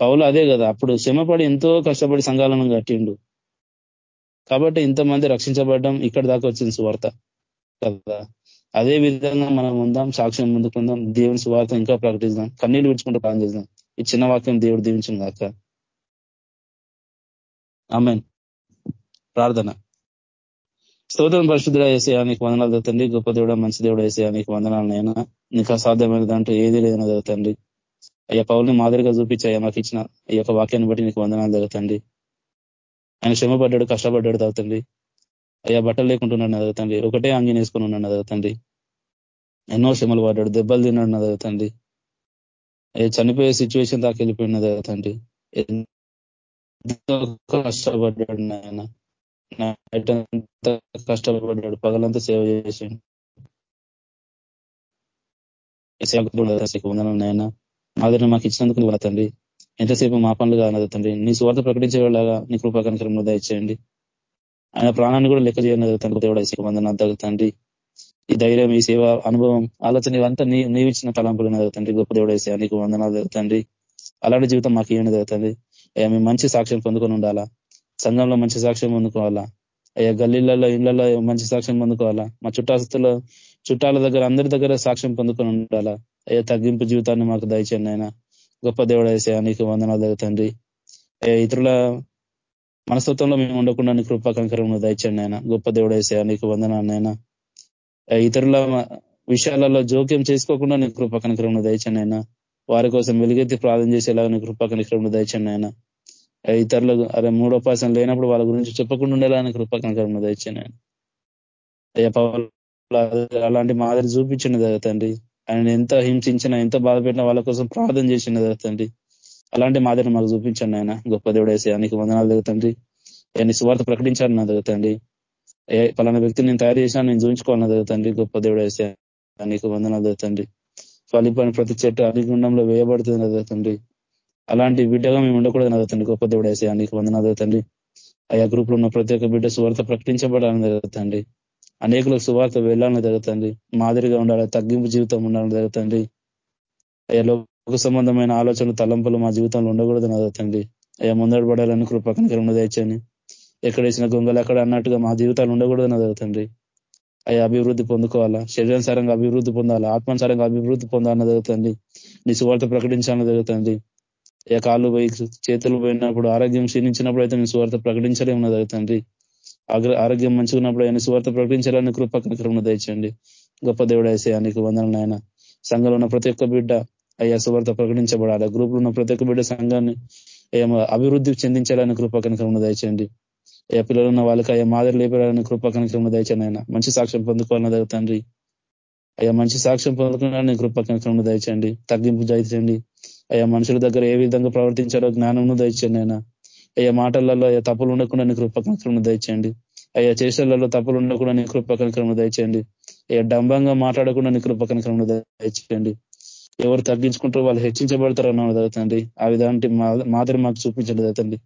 పౌలు అదే కదా అప్పుడు శ్రమపడి ఎంతో కష్టపడి సంఘాలను కట్టిండు. కాబట్టి ఇంతమంది రక్షించబడ్డం ఇక్కడ దాకా వచ్చింది సువార్త కదా. అదే విధంగా మనం ఉందాం సాక్ష్యం ముందుకుందాం దేవుని సువార్త ఇంకా ప్రకటిద్దాం కన్నీళ్ళు విడుచుకుంటూ ప్రాణం చేద్దాం. ఈ చిన్న వాక్యం దేవుడు దీవించిన కాక ఆమెన్. ప్రార్థన. స్తోత్రం పరిశుద్ధుడ వేసేయా నీకు వందనాలు తండ్రి. గొప్ప దేవుడ మంచి దేవుడు వేసేయా నీకు వందనాలు నైనా నీకు అసాధ్యమైన దాంట్లో ఏది లేదని జరుగుతండి అయ్యా పౌల్ని మాదిరిగా చూపించాయా మాకు ఇచ్చిన ఈ యొక్క వాక్యాన్ని బట్టి నీకు వందనాలు జరుగుతండి ఆయన శ్రమపడ్డాడు కష్టపడ్డాడు తగ్గుతండి అయ్యా బట్టలు లేకుంటున్నాడు చదువుతండి ఒకటే అంగిని వేసుకుని ఉన్నాడు చదువుతండి ఎన్నో శ్రమలు పడ్డాడు దెబ్బలు తిన్నాడు చదువుతండి అయ్యా చనిపోయే సిచ్యువేషన్ దాకా వెళ్ళిపోయిన చదువుతండి కష్టపడ్డాడు నాయన. నైట్ అంతా కష్టపడ్డాడు. పగలంతా సేవ చేసి నాయన మాదిరిని మాకు ఇచ్చినందుకు నువ్వు తండ్రి. ఎంతసేపు మా పనులు కానదు తండ్రి. నీ స్వార్థ ప్రకటించే వాళ్ళగా నీ కృపాకరణ దయచేయండి. ఆయన ప్రాణాన్ని కూడా లెక్క చేయని తండ్రి. దేవుడు ఐసిక వందన తండ్రి. ఈ ధైర్యం ఈ సేవ అనుభవం ఆలోచన ఇవంతా నీ నీవిచ్చిన తలంపులు తండ్రి. గొప్ప దేవుడు వేసే నీకు వందనాలు తండ్రి. అలాంటి జీవితం మాకు ఏమైనా జరుగుతుంది మేము మంచి సాక్ష్యం పొందుకొని ఉండాలా? సంఘంలో మంచి సాక్ష్యం పొందుకోవాలా? అయ్యా గల్లీలలో ఇళ్ళలో మంచి సాక్ష్యం పొందుకోవాలా? మా చుట్టాస్తుల చుట్టాల దగ్గర అందరి దగ్గర సాక్ష్యం పొందుకొని ఉండాలా? అయ్యా తగ్గింపు జీవితాన్ని మాకు దయచేయండి ఆయన గొప్ప దేవుడు వేసే నీకు వందనాలు తండ్రి. ఇతరుల మనస్తత్వంలో మేము ఉండకుండా నీ కృపా కంకరంలో దయచండి ఆయన గొప్ప దేవుడు వేసే నీకు వందనాన్నైనా ఇతరుల విషయాలలో జోక్యం చేసుకోకుండా నీ కృపా కనకరంలో దయచండి ఆయన వారి కోసం వెలుగెత్తి ప్రార్థన చేసేలాగా నీ కృపా కనకరంలో దయచండి ఆయన ఇతరులకు అరే మూడో పాసం లేనప్పుడు వాళ్ళ గురించి చెప్పకుండా ఉండేలా నీ కృపా అయ్యా అలాంటి మాదిరి చూపించిన తండ్రి. ఆయన ఎంత హింసించినా ఎంత బాధపెట్టినా వాళ్ళ కోసం ప్రార్థన చేసిన తండ్రి. అలాంటి మాదిరి మాకు చూపించండి ఆయన గొప్ప దేవుడేసి అనేక వందనాలు దిగుతండి ఆయన సువార్త ప్రకటించాలని నా ఏ పలానా వ్యక్తిని నేను తయారు చేసినా నేను చూపించుకోవాలని జరుగుతండి గొప్ప దేవుడేసి అనేక వందనాలు జరుగుతండి ఫలిపోయిన ప్రతి చెట్టు అగ్నిగుండంలో వేయబడుతుంది జరుగుతండి అలాంటి బిడ్డగా మేము ఉండకూడదు జరుగుతండి గొప్ప దేవుడు వేసే అనేక వందనాలు జరుగుతండి ఆయా గ్రూప్లో ఉన్న ప్రతి ఒక్క బిడ్డ సువార్త ప్రకటించబడాలని జరుగుతండి అనేకులకు సువార్త వెళ్ళాలని జరుగుతుంది మాదిరిగా ఉండాలి తగ్గింపు జీవితం ఉండాలని జరుగుతుంది అయ్యా లోక సంబంధమైన ఆలోచనలు తలంపులు మా జీవితంలో ఉండకూడదు జరుగుతుంది అయ్యా ముందడు పడాలని కృపకనికరం ఎక్కడ వేసిన గొంగలు అక్కడ అన్నట్టుగా మా జీవితాలు ఉండకూడదు జరుగుతండి అయ్యా అభివృద్ధి పొందుకోవాలా శరీరానుసారంగా అభివృద్ధి పొందాలా ఆత్మానుసారంగా అభివృద్ధి పొందాలని జరుగుతుంది నీ సువార్త ప్రకటించాలని జరుగుతుంది కాళ్ళు పోయి చేతులు పోయినప్పుడు ఆరోగ్యం క్షీణించినప్పుడు అయితే నేను సువార్త ప్రకటించలేమన్నా తండ్రి. ఆరోగ్యం మంచిగా ఉన్నప్పుడు ఆయన సువార్త ప్రకటించాలని కృప కనకరం దయచండి గొప్ప దేవుడు వేసే నీకు వందనలు ఆయన సంఘంలో ఉన్న ప్రతి ఒక్క బిడ్డ అయ్యా సువార్త ప్రకటించబడాలి. గ్రూప్ ఉన్న ప్రతి ఒక్క బిడ్డ సంఘాన్ని అభివృద్ధి చెందించాలని కృప కనకరం దయచండి ఏ పిల్లలు ఉన్న వాళ్ళకి అయ్యా మాదిరి లేపడాలని కృప కనకరం దయచండి ఆయన మంచి సాక్ష్యం పొందుకోవాలని తండ్రి. అయ్యా మంచి సాక్ష్యం పొందుకోవాలని కృప కనకరం దయచండి తగ్గింపు దయచండి అయ్యా మనుషుల దగ్గర ఏ విధంగా ప్రవర్తించారో జ్ఞానం దయచండి ఆయన అయ్యా మాటలలో అయ్యా తప్పులు ఉండకుండా నీ కృపకలను దయచేయండి. అయ్యా చేష్టలలో తప్పులు ఉండకుండా నీ కృపకలను దయచేయండి. అయ్యా డంబంగా మాట్లాడకుండా నీ కృపకలను దయచేయండి. ఎవరు తగ్గించుకుంటారో వాళ్ళు హెచ్చించబడతారు అన్న జరుగుతుంది ఆ విధానికి మాదిరి మాకు చూపించండి జరుగుతుంది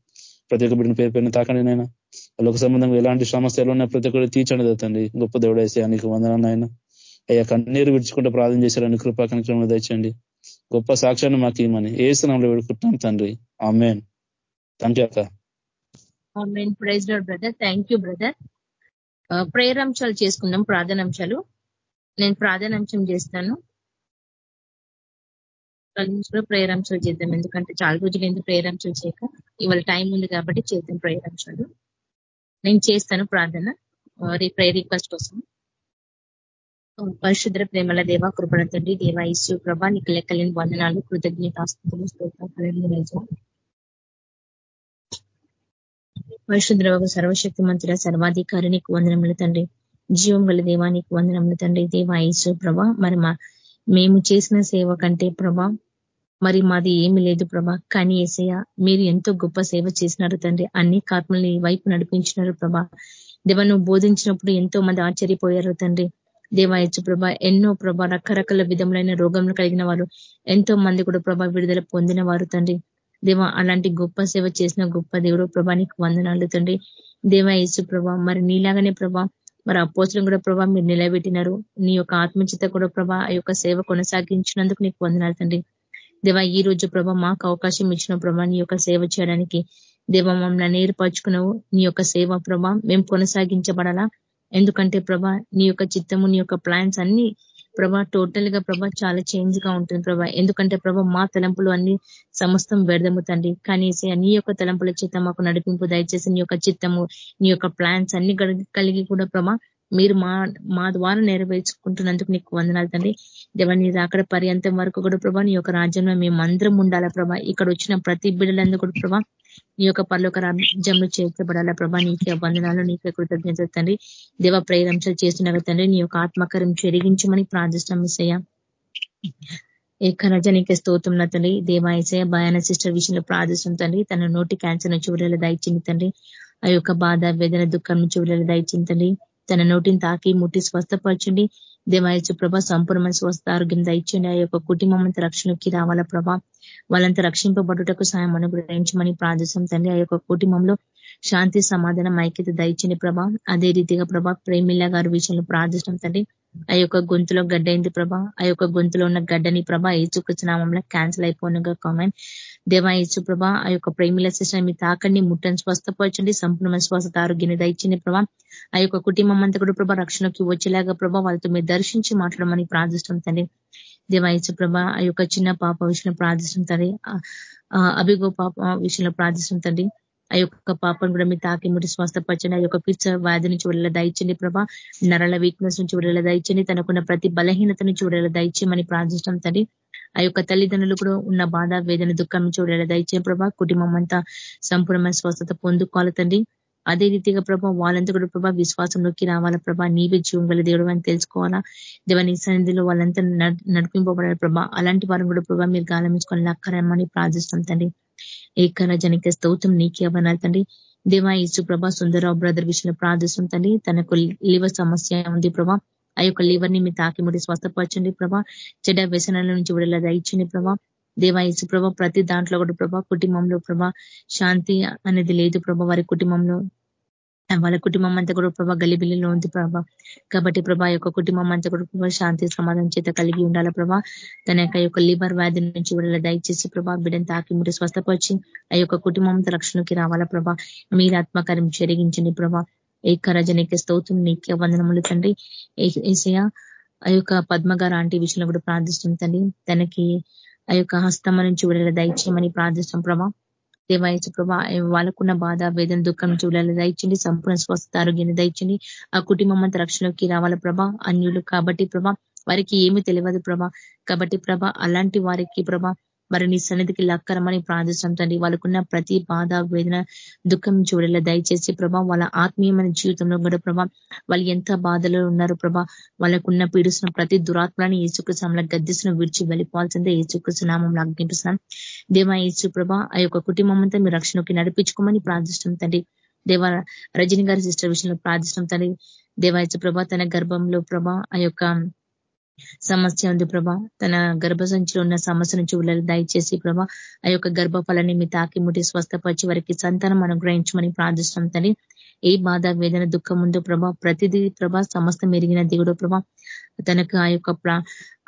ప్రతి ఒక్క బిడ్డని పేరు పేరుని తాకండి నాయన. లోక సంబంధంగా ఎలాంటి సమస్యలు ఉన్నా ప్రతి ఒక్కరు తీర్చండి జరుగుతుంది గొప్ప దేవుడు వేసే నీకు వందనాలు ఆయన అయ్యా కన్నీరు విడుచుకుంటూ ప్రార్థన చేశారని కృపా కనిక్రమం తెచ్చండి గొప్ప సాక్ష్యాన్ని మాకు ఇవ్వమని ఏ స్థానంలో వేడుకుంటున్నాం తండ్రి. ఆమెన్. థ్యాంక్ యూ అక్క praise brother. Thank you brother. Prayer అంశాలు చేసుకుందాం ప్రార్థనాంశాలు. నేను ప్రార్థనాంశం చేస్తాను. ప్రేయర్ చేద్దాం. ఎందుకంటే చాలా రోజులు ఎందుకు ప్రేయర్ చేయక. ఇవాళ టైం ఉంది కాబట్టి చేద్దాం ప్రేయర్ నేను చేస్తాను ప్రార్థన. ప్రేయర్ రిక్వెస్ట్ కోసం. పరిశుద్ర ప్రేమల దేవ కృపణ తండ్రి దేవ ఈశ్వ ప్రభా నీకు లెక్కలేని వందనాలు కృతజ్ఞతాస్తులు స్తోత్రాలు పరిశుద్ర సర్వశక్తి మంత్రుల సర్వాధికారి నీకు వందనములు తండ్రి. జీవం గల దేవానికి వందనములు తండ్రి. దేవ ఈశ్వ ప్రభా మరి మేము చేసిన సేవ కంటే ప్రభ మరి మాది ఏమి లేదు ప్రభా. కానీ ఏసయ్య మీరు ఎంతో గొప్ప సేవ చేసినారు తండ్రి. అన్ని కాత్మల్ని వైపు నడిపించినారు ప్రభా. దేవ నువ్వు బోధించినప్పుడు ఎంతో మంది ఆశ్చర్యపోయారు తండ్రి. దేవాయచు ప్రభ ఎన్నో ప్రభ రకరకాల విధములైన రోగంలో కలిగిన వారు ఎంతో మంది కూడా ప్రభ విడుదల పొందిన వారు తండ్రి. దేవ అలాంటి గొప్ప సేవ చేసిన గొప్ప దేవుడు ప్రభానికి వందనాలు తండ్రి. దేవ యేసు ప్రభ మరి నీలాగానే ప్రభా మరి అపోసరం కూడా ప్రభా మీరు నిలబెట్టినారు. నీ యొక్క ఆత్మచిత కూడా ప్రభా ఆ యొక్క సేవ కొనసాగించినందుకు నీకు వందనాలు తండ్రి. దేవ ఈ రోజు ప్రభ మాకు అవకాశం ఇచ్చిన ప్రభా నీ యొక్క సేవ చేయడానికి దేవ మమ్మల్ని ఏర్పరచుకున్నావు నీ యొక్క సేవ ప్రభ మేము కొనసాగించబడాలా? ఎందుకంటే ప్రభా నీ యొక్క చిత్తము నీ యొక్క ప్లాన్స్ అన్ని ప్రభా టోటల్గా ప్రభా చాలా చేంజ్గా ఉంటుంది ప్రభా. ఎందుకంటే ప్రభా మా తలంపులు అన్ని సమస్తం వ్యర్థము తండ్రి. కానీ నీ యొక్క తలంపుల చేత మాకు నడిపింపు దయచేసి నీ యొక్క చిత్తము నీ యొక్క ప్లాన్స్ అన్ని కలిగి కూడా ప్రభా మీరు మా మా ద్వారా నెరవేర్చుకుంటున్నందుకు నీకు వందనాలు తండ్రి. దేవని అక్కడ పర్యంతం వరకు కూడా ప్రభా నీ యొక్క రాజ్యంలో మేము అందరం ఉండాలా ప్రభా. ఇక్కడ వచ్చిన ప్రతి బిడ్డలందరూ కూడా ప్రభా నీ యొక్క పర్లోక రాజ్యంలో చేర్చబడాలా ప్రభా. నీకే వందనాలు నీకే కృతజ్ఞత తండ్రి. దేవ ప్రేరంశలు చేస్తున్న తండ్రి. నీ యొక్క ఆత్మకరం చెరిగించమని ప్రార్థిస్తాం మిస్సయ్య ఏక నీకే స్తోత్రం తండ్రి. దేవాయసయ భయాన సిస్టర్ విషయంలో ప్రార్థిస్తాం తండ్రి. తన నోటి క్యాన్సర్ నుంచి విడుదల దయచింది తండ్రి. ఆ యొక్క బాధ వేదన దుఃఖం నుంచి విడుదల దయచింది తన నోటిని తాకి ముట్టి స్వస్థపరచండి. దేవాయచు ప్రభా సంపూర్ణమైన స్వస్థ ఆరోగ్యం దయచండి ఆ యొక్క కుటుంబం అంతా రక్షణకి రావాలా ప్రభా? వాళ్ళంతా రక్షింపబడుటకు సాయం అనుగ్రహించమని ప్రార్థిస్తాం తండ్రి. ఆ యొక్క కుటుంబంలో శాంతి సమాధానం ఐక్యత దయచండి ప్రభా. అదే రీతిగా ప్రభా ప్రేమిల్లా గారి విషయంలో ప్రార్థిస్తాం తండ్రి. ఆ యొక్క గొంతులో గడ్డ అయింది ప్రభా. ఆ యొక్క గొంతులో ఉన్న గడ్డని ప్రభా ఏచుకృష్ణనామంలో క్యాన్సిల్ అయిపోనుగా కామెంట్ దేవా యేసు ప్రభా ఆ యొక్క ప్రేమిల శిష్ణ మీ తాకండి ముట్టని స్వస్థపరచండి సంపూర్ణ స్వస్థత ఆరోగ్యాన్ని దయచింది ప్రభా. ఆ యొక్క కుటుంబం అంతా కూడా ప్రభా రక్షణకి వచ్చేలాగా ప్రభా వాళ్ళతో మీరు దర్శించి మాట్లాడమని ప్రార్థిస్తాం తండ్రి. దేవాయచు ప్రభ ఆ యొక్క చిన్న పాప విషయంలో ప్రార్థిస్తాం తండ్రి. అభిగో పాప విషయంలో ప్రార్థిస్తాం తండ్రి. ఆ యొక్క పాపను కూడా మీ తాకి ముడి స్వస్థపరచండి. ఆ యొక్క పిచ్చ వ్యాధి నుంచి విడుదల దయచండి ప్రభా. నరల వీక్నెస్ నుంచి విడుదల దయచండి తనకున్న ప్రతి బలహీనత నుంచి విడుదల దయచేయమని ప్రార్థిస్తాం తండ్రి. ఆ యొక్క తల్లిదండ్రులు కూడా ఉన్న బాధ వేదన దుఃఖం చూడాలి దయచే ప్రభా. కుటుంబం అంతా సంపూర్ణమైన స్వస్థత పొందుకోవాలి తండ్రి. అదే రీతిగా ప్రభా వాళ్ళంతా కూడా ప్రభా విశ్వాసంలోకి రావాలా ప్రభా. నీవే జీవం గల దేవుడు అని తెలుసుకోవాలా. దేవని సన్నిధిలో వాళ్ళంతా నడిపింపబడాలి ప్రభా. అలాంటి వారిని కూడా ప్రభా మీరు గాలమించుకొని లక్కరమ్మని ప్రార్థిస్తాం తండ్రి. ఏకర జనిక స్తౌతం నీకే అవనాలి తండ్రి. దేవా యేసు ప్రభా సుందరరావు బ్రదర్ విషయంలో ప్రార్థిస్తాం తండ్రి. తనకు లివర్ సమస్య ఉంది ప్రభా. ఆ యొక్క లివర్ని మీ తాకి ముడి స్వస్థపరచండి ప్రభా. చెడ్డ వ్యసనాల నుంచి విడుదల దయచండి ప్రభా. దేవాయసు ప్రభా ప్రతి దాంట్లో కూడా ప్రభా కుటుంబంలో ప్రభా శాంతి అనేది లేదు ప్రభా. వారి కుటుంబంలో వాళ్ళ కుటుంబం అంతా కూడా ప్రభా గలిబిల్లిలో ఉంది ప్రభా. కాబట్టి ప్రభా యొక్క కుటుంబం అంతా కూడా ప్రభా శాంతి సమాధానం చేత కలిగి ఉండాల ప్రభా. తన యొక్క యొక్క లివర్ వ్యాధి నుంచి వీళ్ళ దయచేసి ప్రభా బిడ్డను తాకి మీరు స్వస్థపరిచి ఆ యొక్క కుటుంబంతో రక్షణకి రావాలా ప్రభా. మీరు ఆత్మకార్యం చెరిగించండి ప్రభా. ఏకరజనిక స్తోత్రం నీకే వందనములు తండ్రి. ఏసయ ఆ యొక్క పద్మగారు ఆంటీ విషయంలో కూడా ప్రార్థిస్తుంది తనకి ఆ యొక్క హస్తమ నుంచి విడుదల దయచేయమని ప్రార్థిస్తాం ప్రభా. దేవాయచు ప్రభా వాళ్ళకున్న బాధ వేదన దుఃఖం నుంచి విడుదల దయచండి సంపూర్ణ స్వస్థత ఆరోగ్యాన్ని దయచండి. ఆ కుటుంబం అంతా రక్షణలోకి రావాల ప్రభా? అన్యులు కాబట్టి ప్రభా వారికి ఏమి తెలియదు ప్రభా. కాబట్టి ప్రభా అలాంటి వారికి ప్రభా మరి నీ సన్నిధికి లక్కరమని ప్రార్థిస్తాం తండ్రి. వాళ్ళకున్న ప్రతి బాధ వేదన దుఃఖం చూడలే దయచేసి ప్రభా వాళ్ళ ఆత్మీయమైన జీవితంలో కూడా ప్రభా వాళ్ళు ఎంత బాధలో ఉన్నారు ప్రభా వాళ్ళకున్న పీడిస్తున్న ప్రతి దురాత్మని ఏసుకృష్ణంలో గద్దిస్తున్న విడిచి వెళ్ళిపోవాల్సిందే. ఏసుకృష్ణనామంలో అగ్నిపిస్తున్నాం దేవా ఏసు ప్రభా ఆ యొక్క కుటుంబం అంతా మీ రక్షణకి నడిపించుకోమని ప్రార్థిస్తాం తండ్రి. దేవ రజని గారి సిస్టర్ విషయంలో ప్రార్థిస్తాం తండ్రి. దేవాయచ ప్రభా తన గర్భంలో ప్రభా ఆ యొక్క సమస్య ఉంది ప్రభా. తన గర్భసంచిలో ఉన్న సమస్య నుంచి ఉల్లలు దయచేసి ప్రభా ఆ యొక్క గర్భఫలాన్ని మీ తాకి ముట్టి స్వస్థపరిచి వారికి సంతానం అనుగ్రహించమని ప్రార్థిస్తాం తల్లి. ఏ బాధ వేదన దుఃఖం ఉందో ప్రభా ప్రతిదీ ప్రభా సమస్త మెరిగిన దిగుడు ప్రభా. తనకు ఆ యొక్క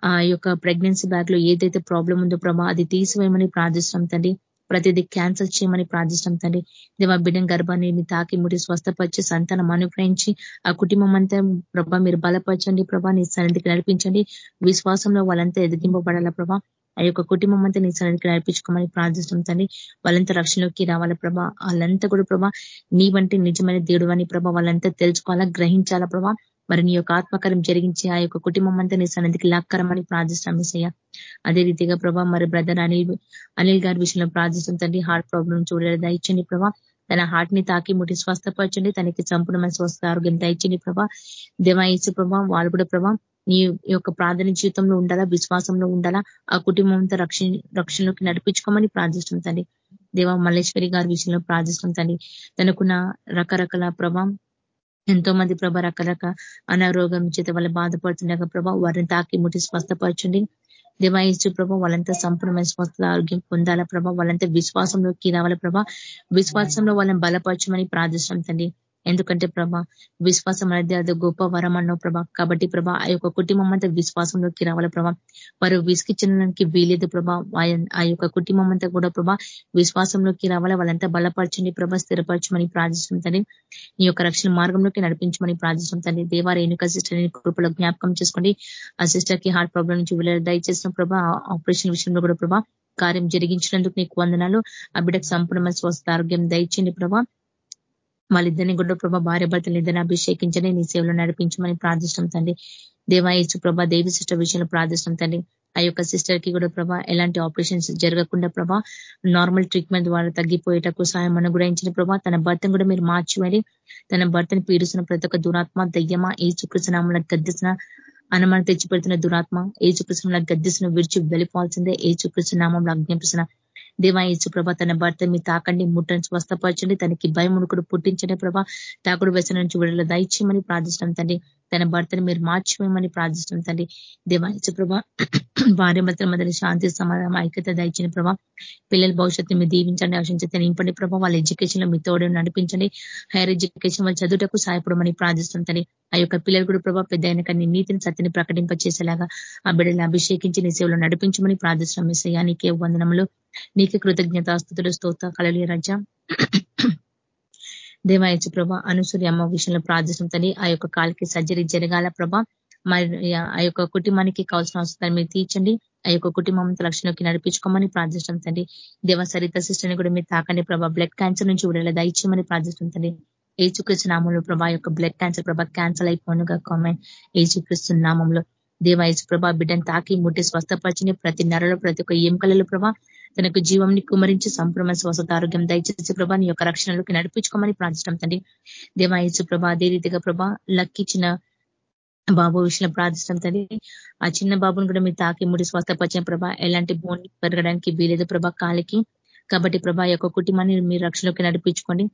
ఆ యొక్క ప్రెగ్నెన్సీ బ్యాగ్లో ఏదైతే ప్రాబ్లం ఉందో ప్రభా అది తీసివేయమని ప్రార్థిస్తాం తండ్రి ప్రతిదీ క్యాన్సల్ చేయమని ప్రార్థిస్తాం తండ్రి. దేవ బిడ్డం గర్భాన్ని మీ తాకి ముడి స్వస్థపరిచి సంతానం అనుగ్రహించి ఆ కుటుంబం అంతా ప్రభా మీరు బలపరచండి ప్రభా నీ సన్నిధికి నడిపించండి. విశ్వాసంలో వాళ్ళంతా ఎదిగింపబడాల ప్రభా? ఆ యొక్క కుటుంబం అంతా నీ సన్నిధికి నడిపించుకోమని ప్రార్థిస్తాం తండ్రి. వాళ్ళంతా రక్షణలోకి రావాల ప్రభా? వాళ్ళంతా కూడా ప్రభా నీ వంటి నిజమైన దేవుడు అని ప్రభా వాళ్ళంతా తెలుసుకోవాలా గ్రహించాలా ప్రభా? మరి నీ యొక్క ఆత్మకారం జరిగించి ఆ యొక్క కుటుంబం అంతా నీ సన్నిధికి లాక్కరమని ప్రార్థిస్తామేసయ్య అదే రీతిగా ప్రభా మరి బ్రదర్ అనిల్ అనిల్ గారి విషయంలో ప్రార్థిస్తాం తండ్రి. హార్ట్ ప్రాబ్లం చూడలేదు దయచండి ప్రభా. తన హార్ట్ని తాకి ముట్టి స్వస్థపరచండి. తనకి సంపూర్ణమైన స్వస్థ ఆరోగ్యం దయచండి ప్రభా. దేవాయసు ప్రభా వాళ్ళు కూడా ప్రభా నీ యొక్క ప్రార్థన జీవితంలో ఉండాలా విశ్వాసంలో ఉండాలా? ఆ కుటుంబంతో రక్షణ రక్షణలోకి నడిపించుకోమని ప్రార్థిస్తుంది తండ్రి. దేవా మల్లేశ్వరి గారి విషయంలో ప్రార్థిస్తుంది తండ్రి. తనకున్న రకరకాల ప్రభావం ఎంతో మంది ప్రభ రకరక అనారోగ్యం చేత వాళ్ళు బాధపడుతుండగా ప్రభా వారిని తాకి ముట్టి స్వస్థపరచండి. దేవాయసు ప్రభ వాళ్ళంతా సంపూర్ణమైన స్వస్థ ఆరోగ్యం పొందాల ప్రభా? వాళ్ళంతా విశ్వాసంలోకి రావాల ప్రభా? విశ్వాసంలో వాళ్ళని బలపరచమని ప్రార్థిస్తాం తండ్రి. ఎందుకంటే ప్రభా విశ్వాసం అనేది అది గొప్ప వరం అన్నావు ప్రభా. కాబట్టి ప్రభా ఆ యొక్క కుటుంబం అంతా విశ్వాసంలోకి రావాల ప్రభా. వారు విసికిచ్చడానికి వీలేదు ప్రభా. ఆ యొక్క కుటుంబం అంతా కూడా ప్రభా విశ్వాసంలోకి రావాలా. వాళ్ళంతా బలపరచండి ప్రభా స్థిరపరచమని ప్రార్థిస్తుంది నీ యొక్క రక్షణ మార్గంలోకి నడిపించమని ప్రార్థిస్తాం తండ్రి. దేవారు ఎన్నిక సిస్టర్ కృపలో జ్ఞాపకం చేసుకోండి. ఆ సిస్టర్కి హార్ట్ ప్రాబ్లం నుంచి వీళ్ళు దయచేసిన ప్రభా. ఆపరేషన్ విషయంలో కూడా ప్రభా కార్యం జరిగించినందుకు నీకు వందనాలు. ఆ బిడ్డకు సంపూర్ణమైన స్వస్థ ఆరోగ్యం దయచండి ప్రభా. వాళ్ళిద్దరిని కూడా ప్రభా భార్య భర్తలు ఇద్దరిని అభిషేకించని నీ సేవలో నడిపించమని ప్రార్థిష్టం తండ్రి. దేవాయచు ప్రభా దేవి సిస్టర్ విషయంలో ప్రార్థిష్టం తండ్రి. ఆ యొక్క సిస్టర్కి కూడా ప్రభా ఎలాంటి ఆపరేషన్స్ జరగకుండా ప్రభా నార్మల్ ట్రీట్మెంట్ ద్వారా తగ్గిపోయేటకు సాయం అనుగ్రహించిన ప్రభా తన భర్తను కూడా మీరు మార్చివేడి తన భర్తను పీడిస్తున్న ప్రతి ఒక్క దురాత్మ దయ్యమ ఏ చుకృష్ణామల గద్దిసిన అనుమానం తెచ్చిపెడుతున్న దురాత్మ ఏ చుకృష్ణంలో గద్దిసిన విడిచి వెళ్ళిపోవాల్సిందే ఏ చుకృష్ణనామంలో అజ్ఞాపిస్తున్న దేవాయచు ప్రభా తన భర్త మీ తాకండి ముట్టని స్వస్థపరచండి. తనకి భయం ఉనుకుడు పుట్టించండి ప్రభా. తాకుడు వ్యసన నుంచి విడుదల దయచేయమని ప్రార్థిస్తాం తండ్రి. తన భర్తను మీరు మార్చివేయమని ప్రార్థిస్తాం తండ్రి. దేవాయచు ప్రభా భార్య భర్తల మధ్య శాంతి సమాధానం ఐక్యత దయచిన ప్రభా. పిల్లల భవిష్యత్తు మీరు దీవించండి ఆశించి నింపండి ప్రభా. వాళ్ళ ఎడ్యుకేషన్లో మీ తోడు నడిపించండి. హైయర్ ఎడ్యుకేషన్ వాళ్ళ చదువుటకు సహాయపడమని తండ్రి. ఆ యొక్క పిల్లలు కూడా ప్రభా పెద్ద అయిన కానీ నీతిని సత్యని ప్రకటింపచేసేలాగా ఆ బిడ్డలను అభిషేకించి నీ సేవలో నడిపించమని ప్రార్థిస్తాం మీ సయానికి వందనములు. నీకే కృతజ్ఞతాస్తుతులు స్తోత కలలి రజ. దేవాయచు ప్రభ అనుసూరి అమ్మ విషయంలో ప్రార్థిస్తుంది ఆ యొక్క కాలికి సర్జరీ జరగాల ప్రభ. మరి ఆ యొక్క కుటుంబానికి కావాల్సిన అవసరాలు మీరు తీర్చండి. ఆ యొక్క కుటుంబం లక్షణంలోకి నడిపించుకోమని ప్రార్థిస్తుంది దేవ సరిత సిస్టర్ని కూడా మీరు తాకండి ప్రభా. బ్లడ్ క్యాన్సర్ నుంచి విడుదల దయచేయమని ప్రార్థిస్తుంది ఏచుకృష్ణ నామంలో ప్రభా యొక్క బ్లడ్ క్యాన్సర్ ప్రభా క్యాన్సల్ అయిపోనుగా కామెంట్. ఏచుకృష్ణ నామంలో దేవ యేసు ప్రభా బిడ్డను తాకి ముట్టి స్వస్థపరిచిన ప్రతి నరలో ప్రతి ఒక్క ఎంకలలో ప్రభా తనకు జీవంని కుమరించి సంపూర్ణ స్వస్థత ఆరోగ్యం దయచేసి ప్రభా నీ యొక్క రక్షణలోకి నడిపించుకోమని ప్రార్థించడం తండ్రి. దేవాయసు ప్రభా అదే రీతిగా ప్రభా లక్కిచ్చిన బాబు విషయంలో ప్రార్థిస్తాం తండ్రి. ఆ చిన్న బాబును కూడా మీరు తాకి ముడి స్వస్థపరిచిన ప్రభా ఎలాంటి బోన్ పెరగడానికి వీలేదు ప్రభా కాలికి. కాబట్టి ప్రభా యొక్క కుటుంబాన్ని మీరు రక్షణలోకి నడిపించుకోండి.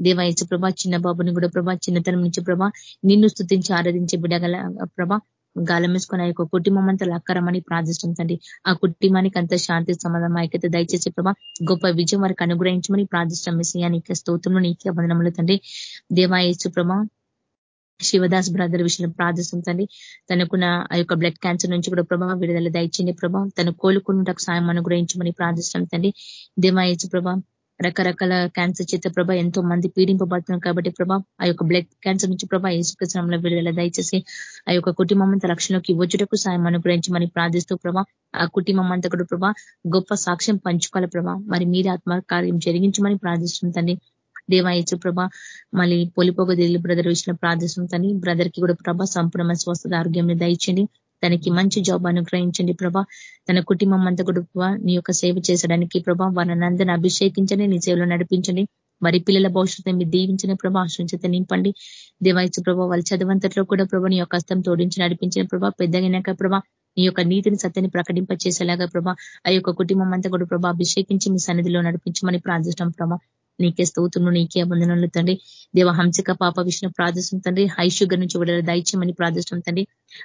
దేవాయసు ప్రభా చిన్న బాబుని కూడా ప్రభా చిన్నతనం నుంచి ప్రభా నిన్ను స్థుతించి ఆరాధించే బిడగల ప్రభా గాలమేసుకొని ఆ యొక్క కుటుంబం అంతా లక్కరమని ప్రార్థిస్తుంది ఆ కుటుంబానికి అంత శాంతి సమాధానం ఐక్యత దయచేసి ప్రభా గొప్ప విజయం వారికి అనుగ్రహించమని ప్రార్థిస్తాం. మిసయ్యా నీకే స్తోత్రంలో నీకే వందనములు తండ్రి. దేవాయచు ప్రభా శివదాస్ బ్రదర్ విషయంలో ప్రార్థిస్తుంది తనకున్న ఆ యొక్క బ్లడ్ క్యాన్సర్ నుంచి కూడా ప్రభావ విడుదల దయచింది ప్రభావం తను కోలుకున్నటకు సాయం అనుగ్రహించమని ప్రార్థిస్తాం తండ్రి. దేవాయచు ప్రభా రకరకాల క్యాన్సర్ చేత ప్రభా ఎంతో మంది పీడింపబడుతున్నారు కాబట్టి ప్రభా ఆ యొక్క బ్లడ్ క్యాన్సర్ నుంచి ప్రభా ఈశ్వరంలో విడుదల దయచేసి ఆ యొక్క కుటుంబం అంతా రక్షణలోకి వచ్చుటకు సాయం అనుగ్రహించమని ప్రార్థిస్తూ ప్రభా ఆ కుటుంబం అంతా కూడా ప్రభా గొప్ప సాక్ష్యం పంచుకోవాలి ప్రభా. మరి మీరే ఆత్మ కార్యం జరిగించమని ప్రార్థిస్తుంది దేవాయచు ప్రభ మళ్ళీ పొలిపోగ దిల్లు బ్రదర్ విషయంలో ప్రార్థిస్తుంది బ్రదర్కి కూడా ప్రభా సంపూర్ణమైన స్వస్థత ఆరోగ్యం దయచండి తనకి మంచి జాబ్ అనుగ్రహించండి ప్రభా. తన కుటుంబం అంతా కూడా నీ యొక్క సేవ చేసడానికి ప్రభా వారిని అభిషేకించండి నీ సేవలో నడిపించండి. మరి పిల్లల భవిష్యత్తు మీరు దీవించిన ప్రభా ఆశ్రయించత నింపండి. దేవాయచు ప్రభా వాళ్ళ చదవంతట్లో కూడా ప్రభా నీ యొక్క హస్తం తోడించి నడిపించిన ప్రభా పెద్దగినాక ప్రభా నీ యొక్క నీతిని సత్యని ప్రకటింపచేసేలాగా ప్రభా ఆ యొక్క కుటుంబం అంతా కూడా ప్రభా అభిషేకించి మీ సన్నిధిలో నడిపించమని ప్రార్థిస్తాం ప్రభా. నీకే స్తోత్రము నీకే వందనలు తండ్రి. దేవ హంసిక పాప విషయం ప్రార్థిస్తుంది తండ్రి. హై షుగర్ నుంచి విడుదల దయచేయమని ప్రార్థిస్తుంది తండ్రి.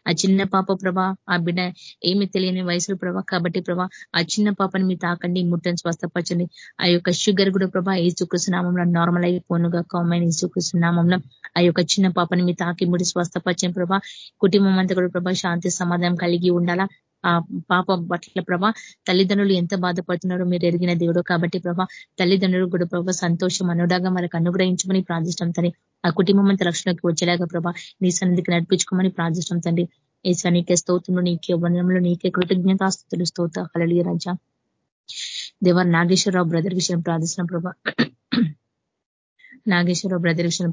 ఆ చిన్న పాప ప్రభా ఆ బిడ్డ ఏమి తెలియని వయసులో ప్రభా కాబట్టి ప్రభా ఆ చిన్న పాపని మీ తాకండి ముట్టని స్వస్థపరచండి. ఆ యొక్క షుగర్ కూడా ప్రభా ఏ నామంలో నార్మల్ అయిపోనుగా కామన్ ఏసుకృష్ణ నామంలో. ఆ యొక్క చిన్న పాపని మీ తాకి ముడి స్వస్థపరచని ప్రభా. కుటుంబం అంతా కూడా ప్రభా శాంతి సమాధానం కలిగి ఉండాలా? ఆ పాపం పట్ల ప్రభా తల్లిదండ్రులు ఎంత బాధపడుతున్నారో మీరు ఎరిగిన దేవుడు కాబట్టి ప్రభా తల్లిదండ్రులు కూడా ప్రభా సంతోషం అనుడాగా మనకు అనుగ్రహించమని ప్రార్థిష్టం తండ్రి. ఆ కుటుంబం అంతా రక్షణకి వచ్చేలాగా ప్రభా నీ సన్నిధికి నడిపించుకోమని ప్రార్థిష్టం తండ్రి. ఏసా నీకే స్తోత్రులు నీకే వర్ణంలో నీకే కృతజ్ఞతాస్తుతులు స్తోత హళలి రాజా. దేవర్ నాగేశ్వరరావు బ్రదర్ విషయం ప్రార్థిస్తున్న ప్రభా. నాగేశ్వరరావు బ్రదర్ విషయం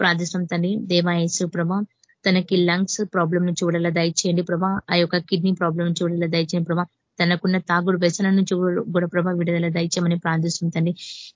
ప్రార్థిష్టం తండ్రి. దేవా యేసు ప్రభా తనకి లంగ్స్ ప్రాబ్లం నుంచి చూడాల దయచేయండి ప్రభా. ఆ యొక్క కిడ్నీ ప్రాబ్లం నుంచి చూడాల దయచేయండి ప్రభా. తనకున్న తాగుడు వ్యసనం నుంచి కూడా ప్రభా విడుదల దయచేయమని ప్రార్థిస్తుంటండి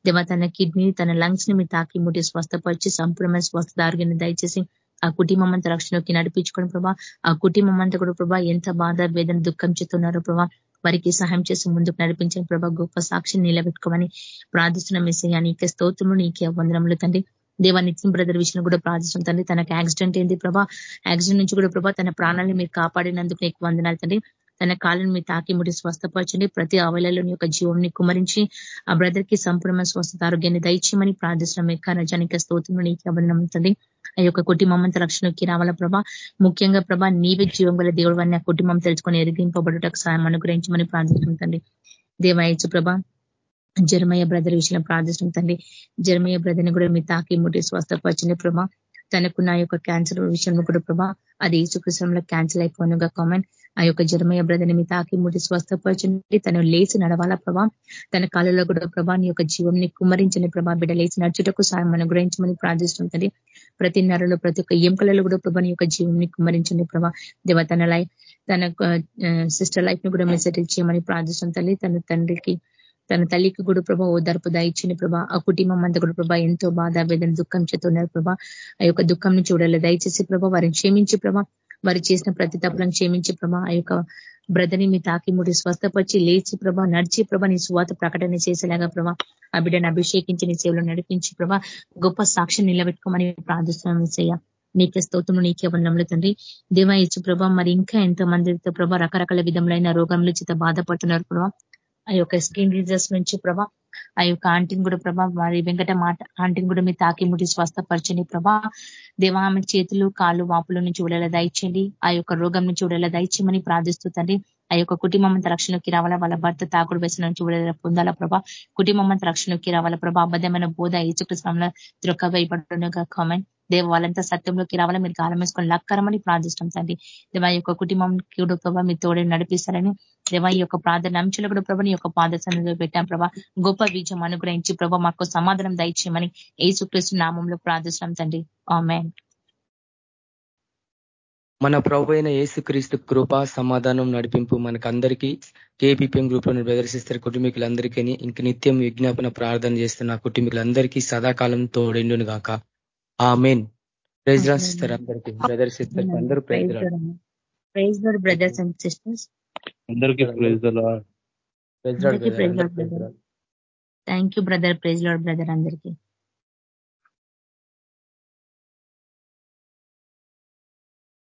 దేవా తన కిడ్నీ తన లంగ్స్ని మీ తాకి ముట్టి స్వస్థపరిచి సంపూర్ణమైన స్వస్థత ఆరోగ్యాన్ని దయచేసి ఆ కుటుంబం అంతా రక్షణలోకి నడిపించుకోండి ప్రభా. ఆ కుటుంబం అంతా కూడా ప్రభా ఎంత బాధ వేదన దుఃఖం చెప్తున్నారో ప్రభా వారికి సహాయం చేసి ముందుకు నడిపించండి ప్రభా. గొప్ప సాక్షిని నిలబెట్టుకోమని ప్రార్థిస్తున్న మెసేయ నీకే స్తోత్రము నీకే వందనములు తండ్రి. దేవా నిత్యం బ్రదర్ విషయం కూడా ప్రార్థిస్తుంది తండ్రి. తనకు యాక్సిడెంట్ ఏంది ప్రభా. యాక్సిడెంట్ నుంచి కూడా ప్రభా తన ప్రాణాలను మీరు కాపాడినందుకు నీకు వందనాలు తండ్రి. తన కాళ్ళను మీ తాకి ముడి స్వస్థపరచండి. ప్రతి అవయలలోని యొక్క జీవంని కుమరించి ఆ బ్రదర్కి సంపూర్ణ స్వస్థత ఆరోగ్యాన్ని దయచేయమని ప్రార్థిస్తున్నాం. ఎక్క రజానిక స్తోత్రం నీకు అభినందంతుంది ఆ యొక్క కుటుంబం రక్షణకి రావాల ప్రభా. ముఖ్యంగా ప్రభా నీవే జీవం గల దేవుడు వారిని ఆ కుటుంబం తెలుసుకొని ఎరిగింపబడుటకు సాయం అనుగ్రహించమని ప్రార్థిస్తుంటండి దేవాయచు ప్రభా. జర్మయ్య బ్రదర్ విషయంలో ప్రార్థించడం తండ్రి జర్మయ్య బ్రదర్ని కూడా మీ తాకి ముట్టి స్వస్థపరిచిన ప్రభా. తనకున్న యొక్క క్యాన్సర్ విషయంలో కూడా ప్రభా అది ఈసుకృష్ణంలో క్యాన్సిల్ అయిపోనుగా కామెంట్. ఆ యొక్క జర్మయ్య బ్రదర్ని మీ తాకి ముట్టి స్వస్థపరచండి. తను లేచి నడవాలా ప్రభా. తన కాలంలో కూడా ప్రభా నీ యొక్క జీవంని కుమరించని ప్రభా. బిడ్డ లేచి నడుచుటకు సాయం అనుగ్రహించమని ప్రార్థిస్తుంటది ప్రతి నెలలో ప్రతి ఒక్క ఎంకలలో కూడా ప్రభా నీ యొక్క జీవుని కుమరించండి ప్రభా. దేవ తన లైఫ్ తన సిస్టర్ లైఫ్ని కూడా మెసేజ్ చేయమని ప్రార్థిస్తుంది తల్లి తన తండ్రికి తన తల్లికి కూడా ప్రభా ఓదార్పు దాయిచ్చిన ప్రభా ఆ కుటుంబం అంతా కూడా ప్రభా ఎంతో బాధ వేదన దుఃఖం చేతున్నారు ప్రభా. ఆ యొక్క దుఃఖం చూడాలి. దయచేసి ప్రభా వారిని క్షమించి ప్రభా. వారు చేసిన ప్రతి తప్పులను క్షమించి ప్రభా. ఆ యొక్క బ్రదర్ని మీ తాకి ముడి స్వస్థపరిచి లేచి ప్రభా నడిచి ప్రభా నీ స్వాత ప్రకటన చేసేలాగా ప్రభా ఆ బిడ్డను అభిషేకించి నీ సేవలు నడిపించి ప్రభా గొప్ప సాక్షి నిలబెట్టుకోమని ప్రార్థిస్తున్నాం సయ్య నీకే స్తోత్రము నీకే వందంలో తండ్రి. దేవా ఇచ్చు ప్రభా మరి ఇంకా ఎంతో మందితో ప్రభా రకరకాల విధములైన రోగంలో చేత బాధపడుతున్నారు ప్రభా. ఆ యొక్క స్కిన్ డిజీజెస్ నుంచి ప్రభా ఆ యొక్క ఆంటీని కూడా ప్రభా వారి వెంకట మాట ఆంటీని కూడా మీ తాకి ముడి స్వస్థపరచండి ప్రభా. దేవా ఆమె చేతులు కాళ్ళు వాపుల నుంచి ఉడేలా దయచండి. ఆ యొక్క రోగం నుంచి ఉడేలా దయచేయమని ప్రార్థిస్తూ తండ్రి. ఆ యొక్క కుటుంబం అంత రక్షణకి రావాలా వాళ్ళ భర్త తాకుడు వేసిన నుంచి విడుదల పొందాలా ప్రభా. కుటుంబం అంత రక్షణకి రావాలా ప్రభా. అబద్ధమైన బోధ ఈచుకృష్ణంలో దృక్కవేయబడుగా కామెంట్ దేవ వాళ్ళంతా సత్యంలోకి రావాలని మీరు కాలం వేసుకొని లక్కరమని ప్రార్థిస్తాం తండ్రి. దేవా యొక్క కుటుంబం కూడా ప్రభావ మీ తోడని నడిపిస్తారని. దేవ ఈ యొక్క ప్రార్థన అంశాలు కూడా ప్రభా నీ యొక్క పాదసన్నిధిలో పెట్టాం ప్రభా. గొప్ప విజయం అనుగ్రహించి ప్రభా మాకు సమాధానం దయచేయమని ఏసుక్రీస్తు నామంలో ప్రార్థిస్తాం తండ్రి. ఆమెన్. మన ప్రభు అయిన ఏసుక్రీస్తు కృప సమాధానం నడిపింపు మనకందరికీ కేపీపీఎం గ్రూప్లో ప్రదర్శిస్తారు కుటుంబీకులందరికీ ఇంక నిత్యం విజ్ఞాపన ప్రార్థన చేస్తున్న కుటుంబీకులందరికీ సదాకాలం తోడెండును గాక ఆ మెయిన్ ప్రైజ్ రాసిస్తారు అందరికీ. బ్రదర్స్ ఇస్తారు అందరూ praise praise brothers and sisters అందరికీ praise thank you brother praise lord brother అందరికీ.